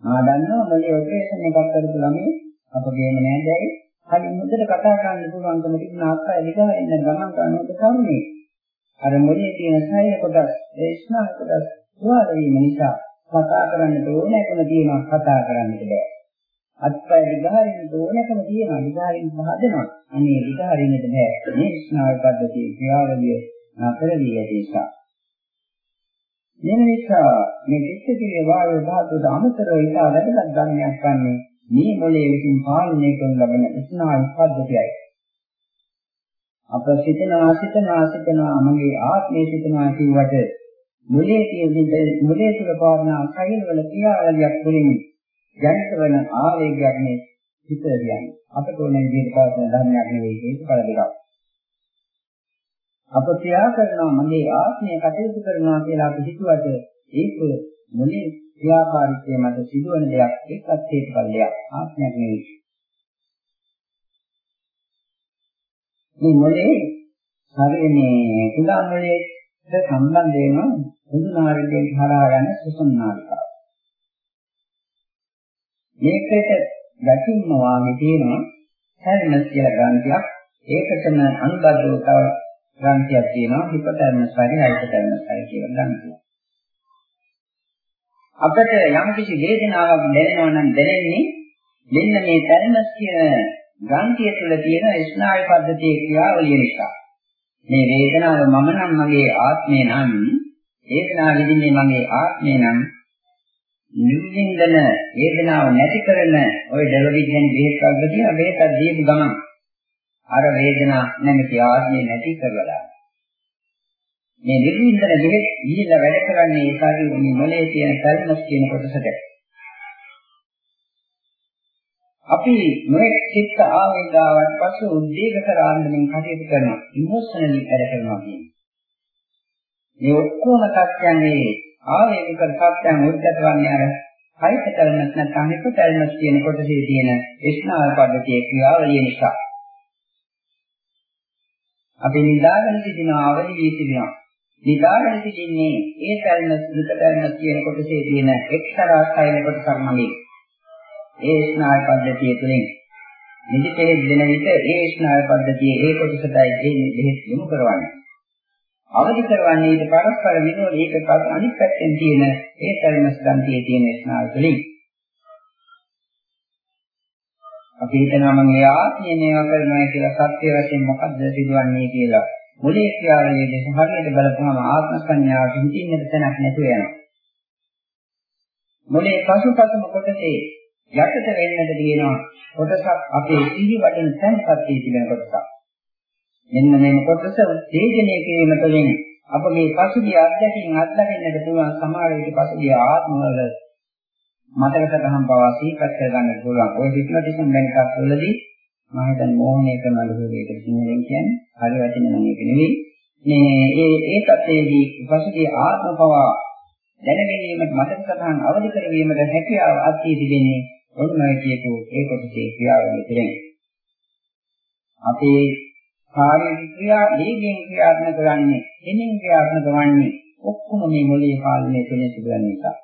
ආ දන්නවා මොලේ ඔපරේෂන් එකක් කරපු ළමයි අපගේම නෑදෑයි කලින් මුදට කතා කරන්න පුළුවන්කම තිබුණ අක්කා දිග හැරෙන්න ගමන් කරනකොට කරුණේ. අර මොලේ තියෙන සෛල කොටස් ඒ ස්නායු කොටස් සුවාද වීම නිසා කතා කරන්නට ඕනෑකම තියෙනවා කතා කරන්නට බෑ. අත්පය විගහරින්න ඕනකම තියෙනවා. විගහරින්න හදනවා අනේ විගහරින්නට බෑ. මේ ස්නායු පද්ධතියේ ක්‍රියාවලිය නතර වී ඇති නිසා. මෙන්න නිසා මේ චිත්තකීය වායු ධාතුවට අමතරව ඉතා වැදගත් ධර්මයක් වන්නේ මේ මොලේ විසින් පාලනය කරන ලබන ස්නායු පද්ධතියයි. අප සිතනවා සිතනවා සිතනවා මගේ ආත්මය සිතනවා කියුවට මොලේ තියෙන මොලේ තුල පාරණ කයින් වල ක්‍රියාවලියක් තුළින් ජනිත වන ආවේගයක් මේ හිත කියන්නේ. අපට ඕන විදිහට පවතින ධර්මයක් නෙවෙයි ඒක බල දෙකක්. අප ක්‍රියා කරනවා මගේ ආත්මය කටයුතු කරනවා කියලා අපි හිතුවට ඒක මොලේ ක්‍රියාකාරීත්වය මත සිදුවන දෙයක් ඒකත් හේතුඵල දෙයක් ආත්මයක් නෙවෙයි. මේ මොලේ ශරීරයේ කුඩා මොලේට සම්බන්ධ වෙන හුදු නාරිකයෙන් හරහා යන සුසුම් නාරිකාව. මේකට ගැටින්ම වාගේ තියෙනවා හැල්මස් කියලා ග්‍රන්ථියක්. ඒකටම අනුබද්ධව තව ග්‍රන්ථියක් තියෙනවා හිපොතර්මස් හරි හයිපොතර්මස් හරි කියලා ග්‍රන්ථියක්. අපිට යම් කිසි වේදනාවක් දැනෙනවා නම් දැනෙන්නේ මෙන්න මේ තර්මස් කියන ග්‍රන්ථිය තුළ තියෙන ස්නායු පද්ධතියේ ක්‍රියාවලිය නිසා. මේ වේදනාව මම නම් මගේ ආත්මය නම් වේදනාව විඳින්නේ මගේ ආත්මය නම් නිවින්දන වේදනාව නැති කරන ওই ඩෙලොවිජන් බෙහෙත් වර්ග තියෙන බෙහෙතක් දීපු ගමන් අර වේදනාව නැමැති ආත්මය නැති කරලා මේ නිවින්දන බෙහෙත් දීලා වැඩ කරන්නේ ඒ ශරීරයේ මොලේ තියෙන කල්මස් කියන කොටසට. අපි මේ චිත්ත ආවේගාවන් පසු උද්දේග කරාන්දමින් කටයුතු කරනවා ඉමෝෂනලි වැඩ කරනවා කියන්නේ. මේ ඔක්කොම තත්යන් මේ ආවේගික සත්‍යයන් උද්ගතවන්නේ අර හයිතකරණස් නැත්නම් හිතකරණස් කියන කොටසේ තියෙන ස්නාය පද්ධතියේ ක්‍රියාවලිය නිසා. අපි නිදාගෙන සිටිනවා අවදි වී සිටිනවා. නිදාගෙන සිටින්නේ ඒ කර්ණස් දුකකර්ණස් කියන කොටසේ තියෙන එක්තරා සෛල කොටසක් මගේ. ඒ ස්නාය පද්ධතිය තුළින් නිදිතේ දෙන විට ඒ ස්නාය පද්ධතියේ ඒ කොටසටයි ඒ දෙහෙත් යොමු කරවන්නේ. අවදි කරවන්නේ ඊට පරස්පර විනෝද ඒකත් අනිත් පැත්තෙන් තියෙන ඒ තර්මස් ගන්තියේ තියෙන ස්නායු වලින්. අපි හිතනවා මම ඒ ආත්මය මේවා කරනවා කියලා සත්‍ය වශයෙන් මොකද්ද සිදුවන්නේ කියලා. මුලේ ක්‍රියාවලියේ දෙස හරියට බලපුවම ආත්ම සංඥාවට හිතින්නට තැනක් නැතුව යනවා. මුලේ පසුපසම කොටසේ යටට වෙන්නට තියෙනවා කොටසක් අපේ සිහි වඩන තැන්පත් තිබෙන කොටසක්. මෙන්න මේ කොටස උත්තේජනය කිරීම තුළින් අපගේ පසුගිය අත්දැකීම් අත්දකින්නට පුළුවන් සමහර විට පසුගිය ආත්මවල මතක සටහන් පවා සිහිපත් කරගන්න පුළුවන්. ඔය හිප්නොටිසම් දැන් එකක් වලදී මම හිතන්නේ මෝහණය කරන අලුතේක සිංහලෙන් කියන්නේ හරි වචන නම් ඒක නෙවෙයි. මේ ඒ ඒ තත්ත්වයේදී පසුගිය ආත්ම පවා දැනගැනීමට මතක සටහන් අවදි කරගැනීමට හැකියාව අත්දී තිබෙන්නේ ඔන්නයි කියපු ඒ කොටසේ ක්‍රියාවලිය තුළින්. අපේ කාර්ය ක්‍රියා දීගෙන් ක්‍රියාත්මක කරන්නේ එනින් ක්‍රියාත්මක වන්නේ ඔක්කොම මේ මොළයේ පාලනය තුළ සිදුවන නිසා.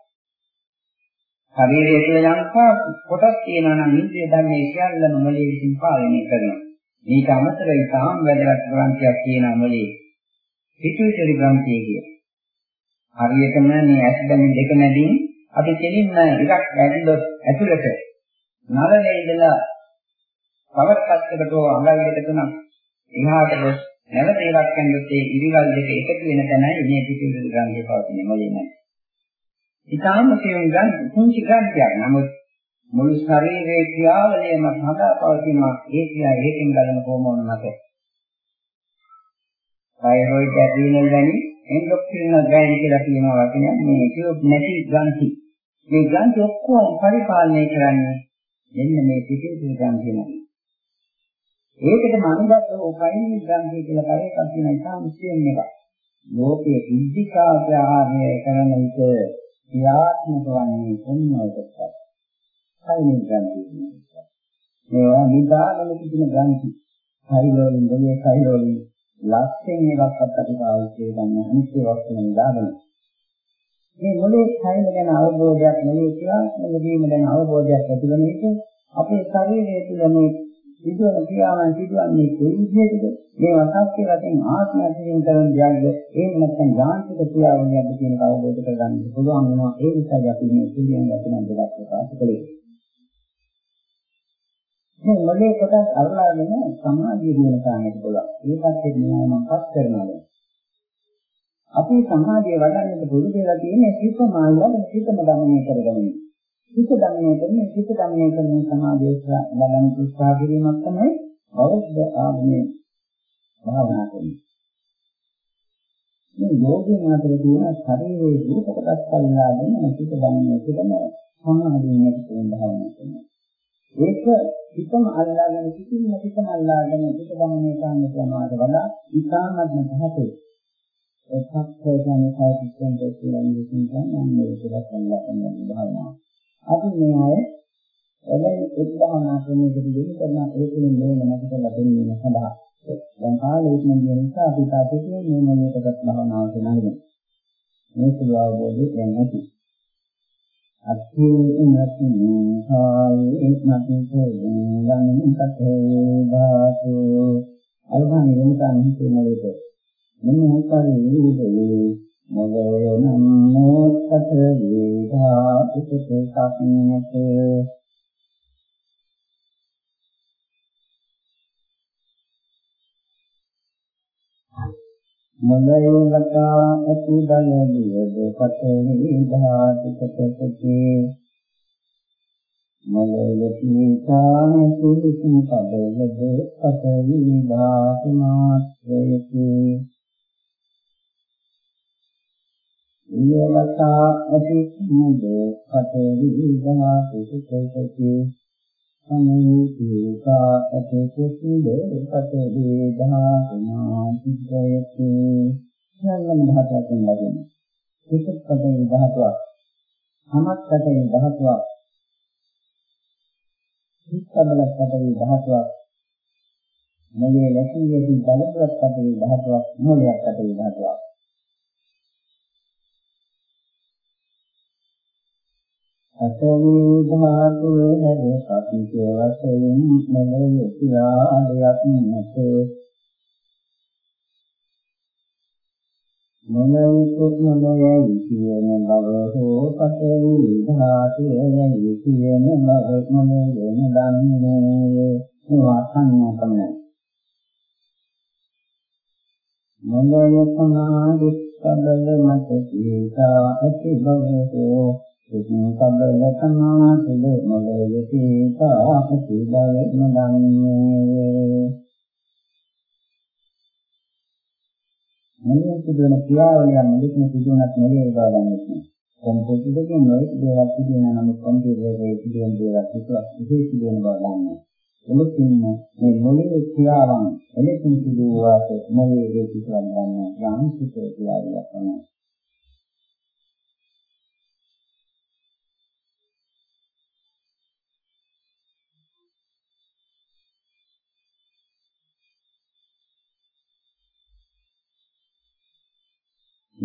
ශරීරයේ තුළ යම්කා කොටස් තියෙනවා නම් ඉන්ද්‍රිය ධර්මයේ සියල්ලම මොළයේ විසින් පාලනය කරනවා. මේක අමතරව ඉතාම වැදගත් ග්‍රන්ථියක් තියෙනවා මොළයේ. පිටුවිතරි ග්‍රන්ථිය කිය. හරියටම මේ ඇස් දැමි දෙක මැදින් අපි කෙලින්ම ඉරක් ඇතුළත ඇතුළත නරලේ ඉඳලා පවත් පැත්තකට අඟල් දෙක තුනක් එහාට ගොස් නැවත ඒවත් යනකොට ඒ ඉරිවල් දෙක එකතු වෙන තැනයි මේ පිටිවිද ග්‍රන්ථය පවතින්නේ මොලේ නැහැ. ඊටාම සියුම් ගන්න කුංචි ග්‍රන්ථයක්. නමුත් මුළු ශරීරයේ ක්‍රියාවලියම සදා පවතිනවා. ඒ ක්‍රියා ඒකෙන් ගලන හෝමෝන මත. තයිරොයිඩ් ඇඩ්‍රිනල් වැනි එන්ඩොක්‍රිනල් ග්ලෑන්ඩ් කියලා කියන වචනය මේ කියොත් නැති ග්‍රන්ථි. මේ ග්‍රන්ථි ඔක්කොම පරිපාලනය කරන්නේ මෙන්න මේ පිටිවිද ග්‍රන්ථියමයි. ඒකටම අනුගතව කයින් ග්‍රන්ථය කියලා කරේක කියන ඉතාම මුස්ලිම් එක. ලෝකයේ ඉද්ධිකාභ්‍යාහය කරන විට ක්‍රියාත්මක වන්නේ කොන්නෝකට. කයින් ග්‍රන්ථය කියන්නේ. මේවා නිදාගෙන සිටින ග්‍රන්ථි. කයිලෝලින් දෙවිය කයිලෝලින් ලක්ෂයෙන් එකක්වත් අපි පාවිච්චි කරන අනිත්‍ය වස්තුන් නිදාගෙන. මේ මොලේ කයින් ගැන අවබෝධයක් නෙවෙයි කියලා මෙලදීම ගැන අවබෝධයක් ඇති වෙන විට අපේ ශරීරයේ තුළ මේ සිදුවන ක්‍රියාවන් සිදුවන්නේ කොයි විදිහටද? මේවා සත්‍ය වශයෙන් ආත්ම වශයෙන් කරන දෙයක්ද? එහෙම නැත්නම් යාන්ත්‍රික ක්‍රියාවලියක්ද කියන එක අවබෝධ කරගන්න පුළුවන් වෙනවා. ඒ නිසා අපි මේ පිළියම් වචන දෙකක් ප්‍රකාශ කළේ. මේ මොලේ කොටස් අරලාගෙන සමාධිය දින කාණයට පුළුවන්. ඒකත් එන්නේ මම පස් කරනවා. අපි සමාධිය වඩන්නට පුරුදු වෙලා තියෙන්නේ සිත මාර්ගයෙන් සිතම දමනය කරගන්න. හිත දමනය කරන හිත දමනය කරන සමාධිය ලබන උත්සාහ කිරීමක් තමයි බෞද්ධ ආගමේ භාවනා කරන්නේ. මේ යෝගී මාතර තියෙන ශරීරයේ රූප කොටස් පරිණාමයෙන් හිත දමනය කරන සමාධියක් කියන භාවනා කරනවා. ඒක හිතම අල්ලාගෙන සිටින්න හිතම අල්ලාගෙන හිත දමනය කරන්න යනවාට වඩා ඉතාමත්ම පහසුයි. ඒකත් කියන්නේ සාහිත්‍යයෙන් කියලා ඉන්නේ කියන්නේ මේ දෙකක් ගන්න භාවනාව. අපි මේ අය එළෙන උදාහරණ ක්‍රමයකට දෙන්න කරන ඒ තුලින් මේ නැති කරලා දෙන්නීම සඳහා දැන් කාලේ ඉන්න නිසා අපි තාපිතේ මේ මොලේකට භවනාවට නැගෙනවා. මේ සුළු අවබෝධය දැන් ඇති. අත්ථේනත්ං කායේ නත්ථේ ලං කතේ ධාතු අල්හන් වෙනකන් හිතේ මොලේට මෙන්න මොකයි විදිහේ මොලේ නම් මොකද වේදා පිටේ කප්නත මොලේ ලතා ඇති බල දියද පතේ ධාතු පිටේ මොලේ තාන සුදුසු පදවද පතේ ධාතු මාත්‍රයේ ඊයලතා ඇති මුද පතේ ධාතු පිටේ සමීපීකා ඇති කුසිද පතේ ධාතු මාත්‍රයේ සියල්ලම ධාතුවෙන් ලැබෙන පිටත් පතේ ධාතුවක් හමත් පතේ ධාතුවක් සිත්බලක් පතේ ධාතුවක් මොලේ ලැබියදී බලවත් පතේ ධාතුවක් මොලයක් පතේ ධාතුවක්. අසවි ධාතු හැද සතික වශයෙන් මොලේ සියාදයක් නැතේ මොනවිට මොනයයි කියන බව හෝ පතවි ධාතු යයි කියන බව මොනේ වෙන දන්නේ වාසන්න තමයි මොනය සමාධි කබල මත සීතා ඇති බව හෝ කබල සමාධිල මොලේ සීතා ඇති බව නොදන්නේ මොලේ සිදුවන ක්‍රියාවලියන් මෙලෙසින් සිදුවනක් නෙවෙයි බව දන්නේ. කොම්පියුටර් නොයෙක් දේවල් සිදුවන නමුත් කම්පියුටරයේ සිදුවන දේවල් කිසිවක් විශේෂ සිදුවන බව දන්නේ. එලෙසින් මේ මොලේ ක්‍රියාවන් එලෙසින් සිදුවාට මොලේ කිසිවක් දන්නේ යම් සිතේ ක්‍රියාවලියක් තමයි.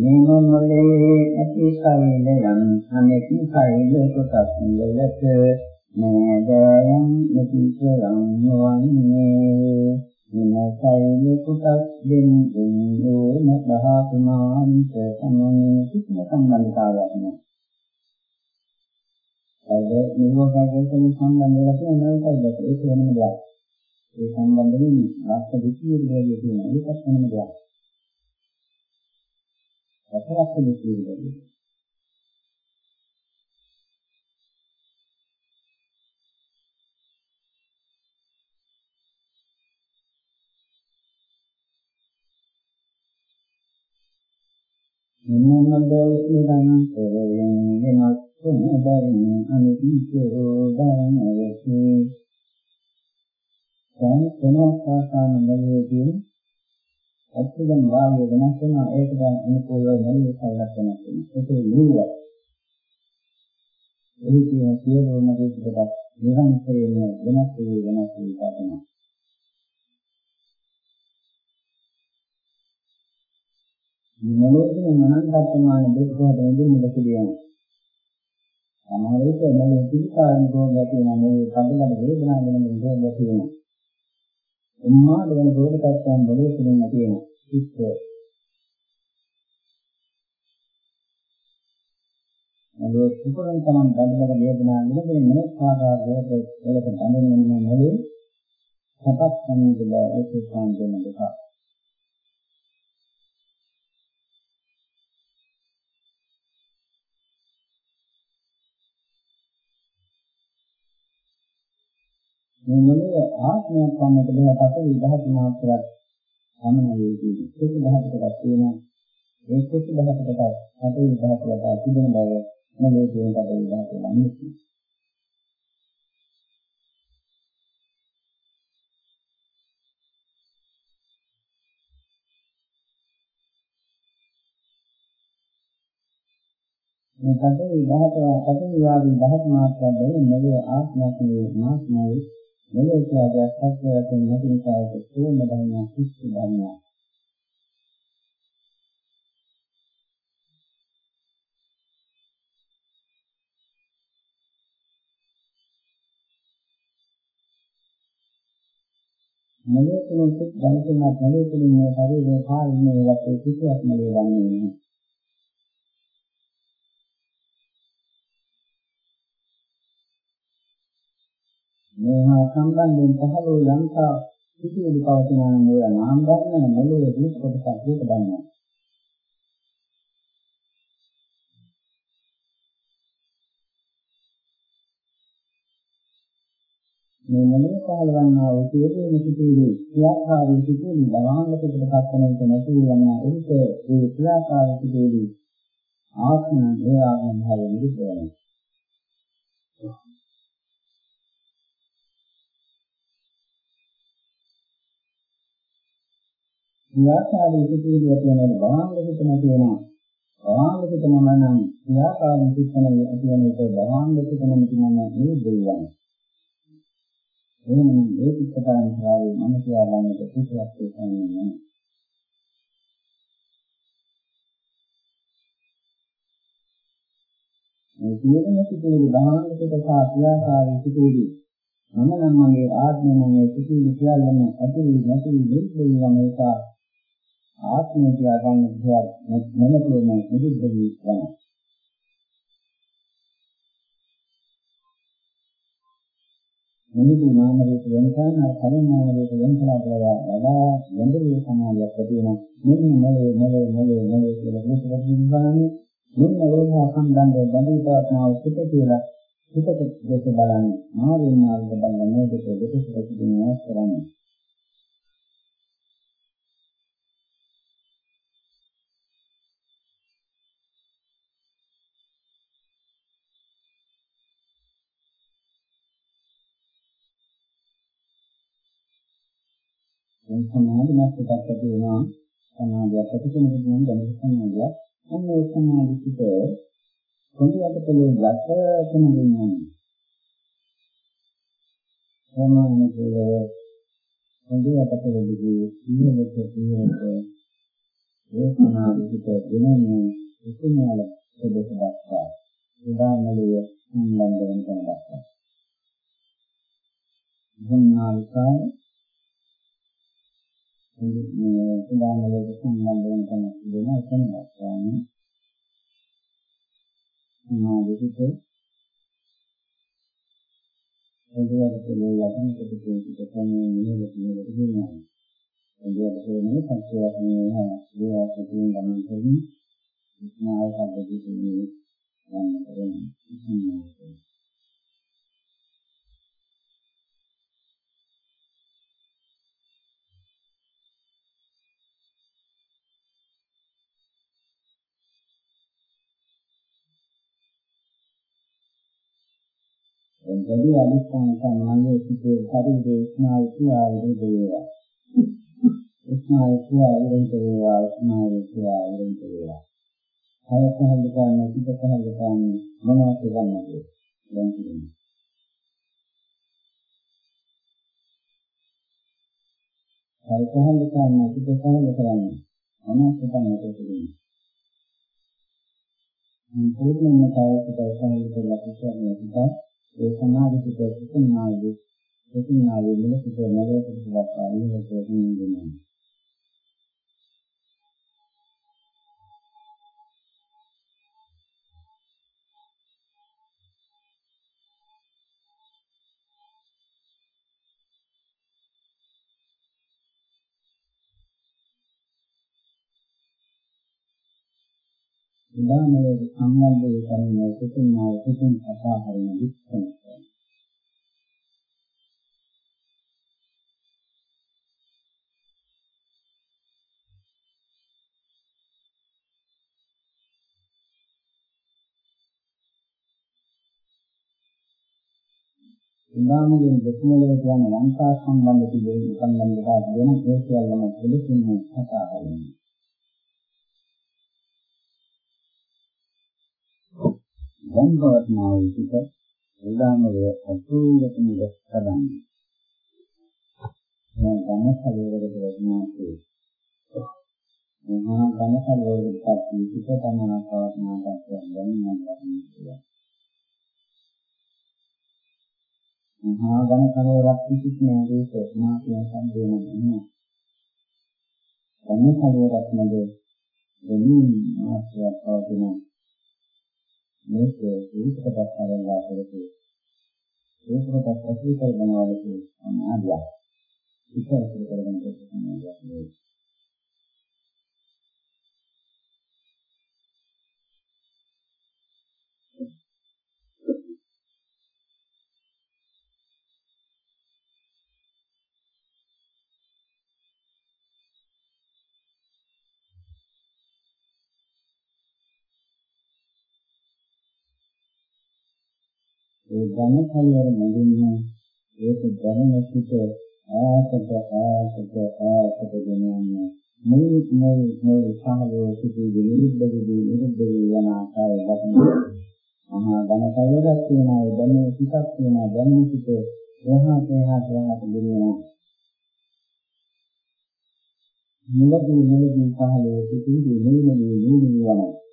මේම මොලේ ඇති සෛලයන් අනෙක් සෛල කොටස් වලට නෑදයන් මෙතිසරම් වන්නේ මෙම සෛල කොටස් දෙන් දෙන්නෝන දහතුමාන්ත සමනේ කිසිම සම්බන්ධතාවයක් නෑ. අද නිරෝධයෙන් සම්බන්ධ වෙලා තියෙන නේද ඒක වෙනම දෙයක්. ඒ සම්බන්ධ වෙන්නේ වාස්තු දෙකේ දෙයක් තියෙනවා. ඒකත් වෙනම දෙයක්. හතරක් දෙකේ නමදෝසිරං සරයං වෙනස් කුණදරින් අනිත්‍යෝ ධර්මයති දැන් වෙනස් ආකාරයෙන් ඇත්තටම වාග්ය වෙනස් වෙනවා. ඒක දැන් අනුකූලව නෙවෙයි සයිලක් වෙනස් වෙනවා. ඒකේ නියුවක් එහි තියෙන සියලුම දෙයක් නිරන්තරයෙන් වෙනස් වෙයි වෙනස් වෙයි කරනවා මොලේ මනන් වර්තමාන දෙක කොහොමද මෙන්න පිළියන සමහර විට මොලේ පිළිකාරණ රෝගයක් තියෙනවා. මේ කඩලද වේදනාව වෙන රෝගයක් තියෙනවා. උම්මාද වෙන රෝග තත්ත්වයන් මොලේ තුලින් ඇති වෙන චිත්ත. මොලේ සුපරන් තමන් බඩබඩ වේදනා නිරදෙන මොනක් ආකාර රෝග වලට දැනෙන්නේ මොලේ සපත් සම්මුදල ඒක සාන්දන මේ මොලේ ආත්මයක් වන්නට බෑ අපේ විදහාත මාත්‍රයක් සමන වේදී ඒක දහකටක් තියෙනවා. ඒ කුසු දහකටත් අපේ විදහාතට තිබෙන බව මොලේ කියන කට විදහාත ලන්නේ මේ පදේ විදහාත පදේ යාගේ දහක මාත්‍රයක් දෙන්නේ මොලේ ආත්මයක් නේ මාත්මයි මෙලෙස ආදර්ශයක් වශයෙන් නැතින කායක ප්‍රේම ධර්මයක් කිසි ධර්මයක් මලයේ තුන සිත් දැනගෙන මලයේ තුන මේ ශරීරයේ කායිනේ වත්තේ කිසියක් නෑ වන්නේ නැහැ. මේවා සම්බන්ධයෙන් පහළ වූ ලංකා සිටිවිලි පවතිනා නම් ඒවා නාම ධර්ම මොලේ දුක් කොටසක් විදිහට ගන්නවා. මේ මොලේ පහළ වන්නා වූ සියලුම සිටිවිලි ක්‍රියාකාරී සිටිවිලි බලාංගකට පත්වන විට නැති වෙනවා ඒක ඒ ක්‍රියාකාරී සිටිවිලි ආත්ම ඒ ආත්ම භාවයෙන් නිරුද්ධ ක්‍රියාකාරී සිටිවිලි ඇතිවෙනවා බලාංගකට නැතිවෙනවා. බලාංගකට නම් ක්‍රියාකාරී සිටින ඇති වෙන එක බලාංගකට නැතිවෙනවා නිරුද්ධ වෙනවා. එහෙනම් මේ පිටකයන් හරහා මම කියා ගන්නට කිසිවක් තේරෙන්නේ නැහැ. මේ සියලුම සිතුවිලි බාහිරකට සහ ක්‍රියාකාරී සිතුවිලි මම නම් මගේ ආත්මය මගේ සිතුවිලි සියල්ලම ඇති වී නැති වී නිරුද්ධ වන එක ආත්මය කියා ගන්න දෙයක් නැමෙතන නිරුද්ධ වී යනවා. මෙහිදී නාම රූප වෙනසන කලින් නාම රූප වෙනසලා කියලා වඩා ගැඹුරු සමාධියක් ඇති වෙන මෙන්න මොලේ මොලේ මොලේ මොලේ කියලා මේක වදින්නානේ මෙන්න වේවා සම්බන්ධ බැඳී පවත්නාව සිට කියලා හිතට දෙක බලන්නේ මාර්ගයෙන් මාර්ග බලන මේ දෙක දෙක සිටිනවා කරන්නේ දැන් සමාධිමත් එකක් ඇති වෙනවා සමාධියක් ඇති කෙනෙකුට නම් දැනෙන සමාධියක්. අන්න ඒ සමාධි පිට කොහොමද පොළේ යට කෙන දෙන්නේ සමාධිය කියලා හොඳට අපතේදී ඉන්නකොට ඉන්නකොට ඒ සමාධි පිට දෙනන්නේ උතුමාල දෙක දක්වා උදානලිය සම්බන්ධ වෙන තැන දක්වා දුන්නාල්කාය මේ උදානලයට සම්බන්ධ වෙන කෙනෙක් දෙන එකම වස්තුවනේ සමාධිත එදිවට පිළිවෙල ලබන ප්‍රතිපදිත තමයි නියම නියම දෙනවා. එදිවට කියන්නේ සංස්කාරයක් නෙවෙයි දේවාසිතින් ගමන් කරමින් ඉස්මාල් පද්ධතියේ යන්න කරන්නේ. වැඩි අදිස්ථාන සම්මානයේ සිටේ ශරීරයේ ස්නායු ක්‍රියාවලිය දේවා. ස්නායු ක්‍රියාවලිය දේවා ස්නායු ක්‍රියාවලිය දේවා. කය පහළ ගන්න පිට පහළ ගන්න මොනවද ගන්නද? දැන් කියන්නේ. කය පහළ ගන්න පිට පහළ කරන්න මොනවද ගන්නද කියන්නේ? මේ පොදුම කායයට පහළ කරලා කිසියම් ඒ සමාධි පිට සිතනාවේ සිතනාවේ මෙලෙසට නැවත පිටවක් ආනිවත වෙනවා. උදානයේ සම්බන්ධය කරන්නේ සිතින්නා සිතින් අසහරින විස්තර. උදානයෙන් දෙකමලේ කියන ලංකා සම්බන්ධ පිළිවෙල සම්බන්ධ දෙකක් වෙන ඒ සියල්ලම පිළිසින්න කතා කරන්නේ. දැන් පවත්නා වූ සිත උදාමයේ අතුලටම දැක්කදන්නේ. මම ගන්න සැලවලට වදිනාසේ. මම ගන්න සැලවලට පස්සේ සිත තමයි පවත්නා දැක්කම දැන් මම දකින්නේ. මහා ඝන කලවරක් කිසිත් නෑ ඒක මා කියන සම්දේම නෑ. ඝන කලවරක් නේද දෙමින් මාත්‍රයක් පවතින මේක ඒකකට කරලා කරේ. ඒකකට ඇති කරනවාලේ අනාදිය. ඉතින් ඒක කරගෙන ඉන්නේ. ඒ ධන කලියර මැදින් ඒක දැනෙන සිට ආසක ආසක ආසක දෙනන්නේ මුළු මුළු මුළු සාහලෝ සිටි විරුද්ධ විදි විරුද්ධ යන ආකාරය දක්වනවා. මහා ධන කලියරක් තියෙනවා ඒ දැනෙන සිටක් තියෙනවා දැනෙන සිට එහා එහා එහාට ගෙනියනවා. මුලදී මුලදී සාහලෝ සිටි මුළු මුළු මුළු යනවා.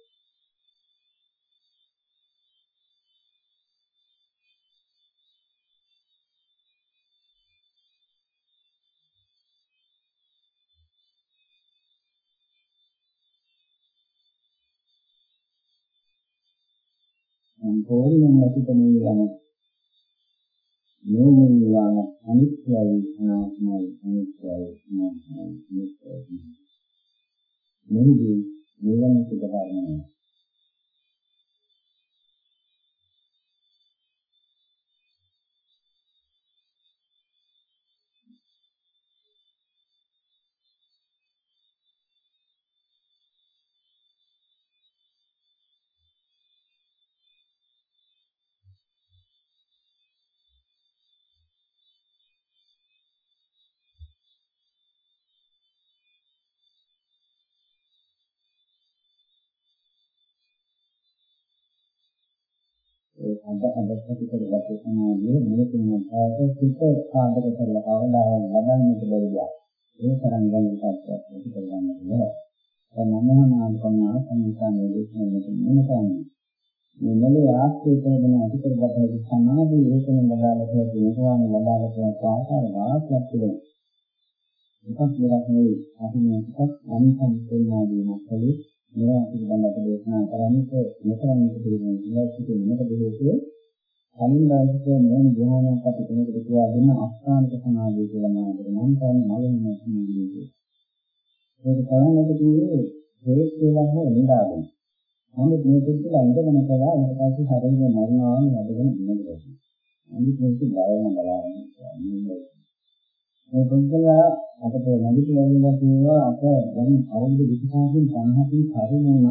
සම්පූර්ණයෙන්ම පිටමේ යන නෝනින් යන අනිත්‍යයි අනාත්මයි අනිත්‍යයි අනාත්මයි අනිත්‍යයි. මෙහිදී නිවන සිත අද අදට කරගත සමාධිය මේකෙන් ආයත සිත සාධක කරලා කවදාවත් ලබන්නට බැරිද ඒ තරම් ගැඹුරු තත්ත්වයක් ඇති කරගන්නට බැහැ. දැන් මම නාමකමනා සංවිධානයේ දේශනාවට මෙන්නන්නේ මේ මොලේ ආශ්‍රය කරගෙන ඇති කරගත හැකි සමාධිය ඒකෙන් ලබාගත හැකි නිර්වාණය ලබාගත හැකි ආකාර වාක්‍යයක් තිබෙනවා එකක් දෙයක් නෙවෙයි අපි මේකත් අනිසං වෙනවා දීමක් කලේ මේවා පිළිබඳව අප දේශනා කරන්නේ මෙතරම් පිළිගන්න ඉලක්කෙ මොකද හේතුව කලින් දවසේ මොන ධ්‍යානයක් අපි කෙනෙකුට කියලා දෙන අස්ථානික සමාධිය කියලා මම නම් තමයි මලින් සමාධිය. ඒක කරන්නට කිව්වේ හේත් කියලා හෝ නිදාගෙන. නමුත් මේක කියලා ඉඳගෙන කළා ඊට පස්සේ ශරීරය මරනවා නේදගෙන ඉන්නකොට. අනිත් මේක බයම බලන්නේ. මේ පුද්ගලයා අපට නැගිට ලැබෙනවා කියනවා අප දැන් අවුරුදු 25කින් 50කින් පරිණෝම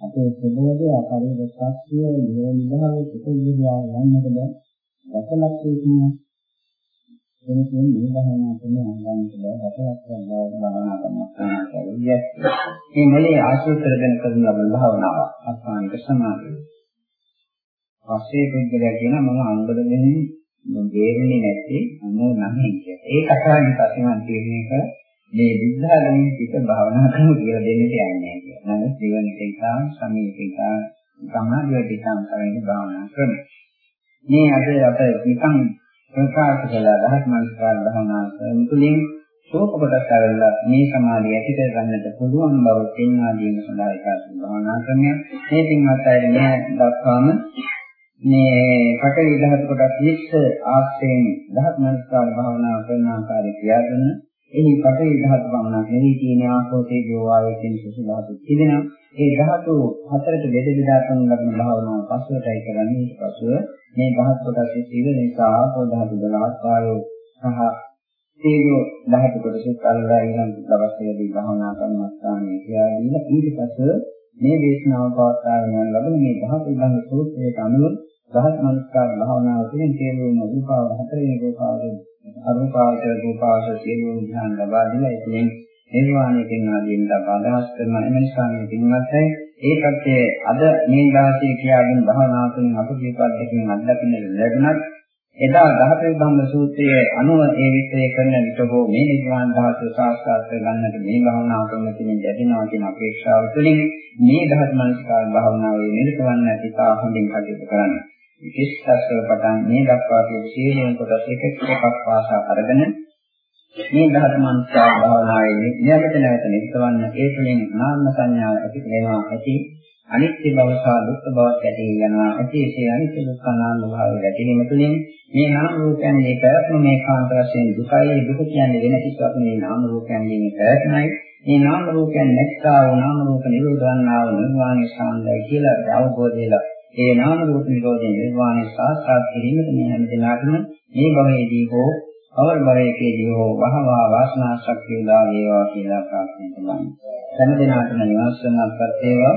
අපේ සබෝධය අපරිද ශක්තිය නිරෝධභාවය පිටිවිලා යන්නට බෑ. දසලක් තියෙනවා එනිසා මේ භාවනා කරන අංගයන්ට බෑ. දසලක් භාවනා කරනවා කියන්නේ මේ මොලේ ආශ්‍රය කරගෙන කරන ලබන භාවනාව අස්මානික සමාධිය. පස්සේ පුද්ගලයා කියන මම අංගද දෙන්නේ දෙන්නේ නැති 99 කියන. ඒ කතාවෙන් පස්සේ මම තේරෙන්නේ කර මේ විද්ධාගමේ පිට භාවනා කරන කියලා දෙන්න කියන්නේ කියලා. නමුත් ජීවනික ඉතාම සමීපික සමාධියට ඉතාම කරන්නේ භාවනා ක්‍රම. මේ අද අප නිකන් ප්‍රකාශ කළ දහස් මනස්කාර භාවනා ක්‍රම තුළින් ශෝක කොටස් ආවලා මේ සමාධිය ඇති කර ගන්නට පුළුවන් බව පෙන්වා දීම සඳහා එකතු භාවනා ක්‍රමයක්. මේ පින්වත් අය මේ දක්වාම මේ පටවි ධාතු කොටස් 20 ආශ්‍රයෙන් ධාත් මනස්කාර භාවනා කරන ආකාරය කියාගෙන එහි පටවි ධාතු භාවනා මෙහි තියෙන ආකෝතේ ජෝවාවේ තියෙන සුසුලාතු තිබෙනවා. ඒ ධාතු හතරට බෙද බෙදා කරන ලබන භාවනාව පස්වටයි කරන්නේ. ඊට පස්ව මේ ධාතු කොටස් ඉතිර නිසා ආකෝ ධාතු 12ක් වායෝ සහ තේජෝ ධාතු කොටසත් අල්ලා ඊළඟ දවසේදී භාවනා කරන ස්ථානයේ කියලා දීලා ඊට පස්ව මේ දේශනාව පවත්වාගෙන යන ලබන මේ ධාතු විභංග සූත්‍රයට අනුව දහස් මනස්කාර භාවනාව තුළින් තේරුම් රූපාව හතරේ රූපාව අරූපාවචර රූපාවචර තේරුම් ධ්‍යාන ලබා දෙන එකින් නිර්වාණය කියන ආදීන්ට අදහස් කරන එම නිසා මේ පින්වත් අය ඒ පැත්තේ අද මේ දවසේ කියාගෙන භාවනාව තුළින් අපගේ පද්ධතියෙන් අත්දකින්න ලැබුණත් එදා ධාතු විභංග සූත්‍රයේ අනුව ඒ විස්තරය කරන විට හෝ මේ නිර්වාණ ධාතු සාක්ෂාත් කරගන්නට මේ භාවනාව කරන කෙනෙක් ලැබෙනවා කියන අපේක්ෂාව තුළින් මේ ධාතු මනස්කාර භාවනාවේ නිරත වන්න ඇති තා හොඳින් කටයුතු කරන්නේ. විශේෂත්ව පටන් මේ දක්වා කියන සියලුම කොටස් එක එකක් වාසා අරගෙන මේ ධර්මංසා භාවනාවේ නියමිත නැවත නිරතවන්න ඒ තුළින් නාම සංඥාව ඇති වෙනවා ඇති අනිත්‍ය බව සහ දුක්ඛ බවක් ඇති වෙනවා ඇති ඒ අනිත්‍ය දුක්ඛ නාම භාවය ගැටීම තුළින් මේ නාම රූපයන් මේ පැවැත්ම මේ කාන්ත වශයෙන් දුකයි. දුක කියන්නේ වෙන කිසිවක් මේ නාම රූපයන් මේ පැවැත්මයි. මේ නාම රූපයන් නැත්තා වූ නාම රූප නිරෝධ වන්නා වූ නිර්වාණය සාන්දයි කියලා අවබෝධයලා ඒ නාම රූප නිරෝධයෙන් නිර්වාණය සාක්ෂාත් කිරීමට මේ හැම දිනකටම මේ භවයේදී හෝ අවල් භවයේදී හෝ වහවා වාසනා ශක්තිය උදා වේවා කියලා ප්‍රාර්ථනා කරනවා. හැම දිනකටම නිවන් සුවපත් වේවා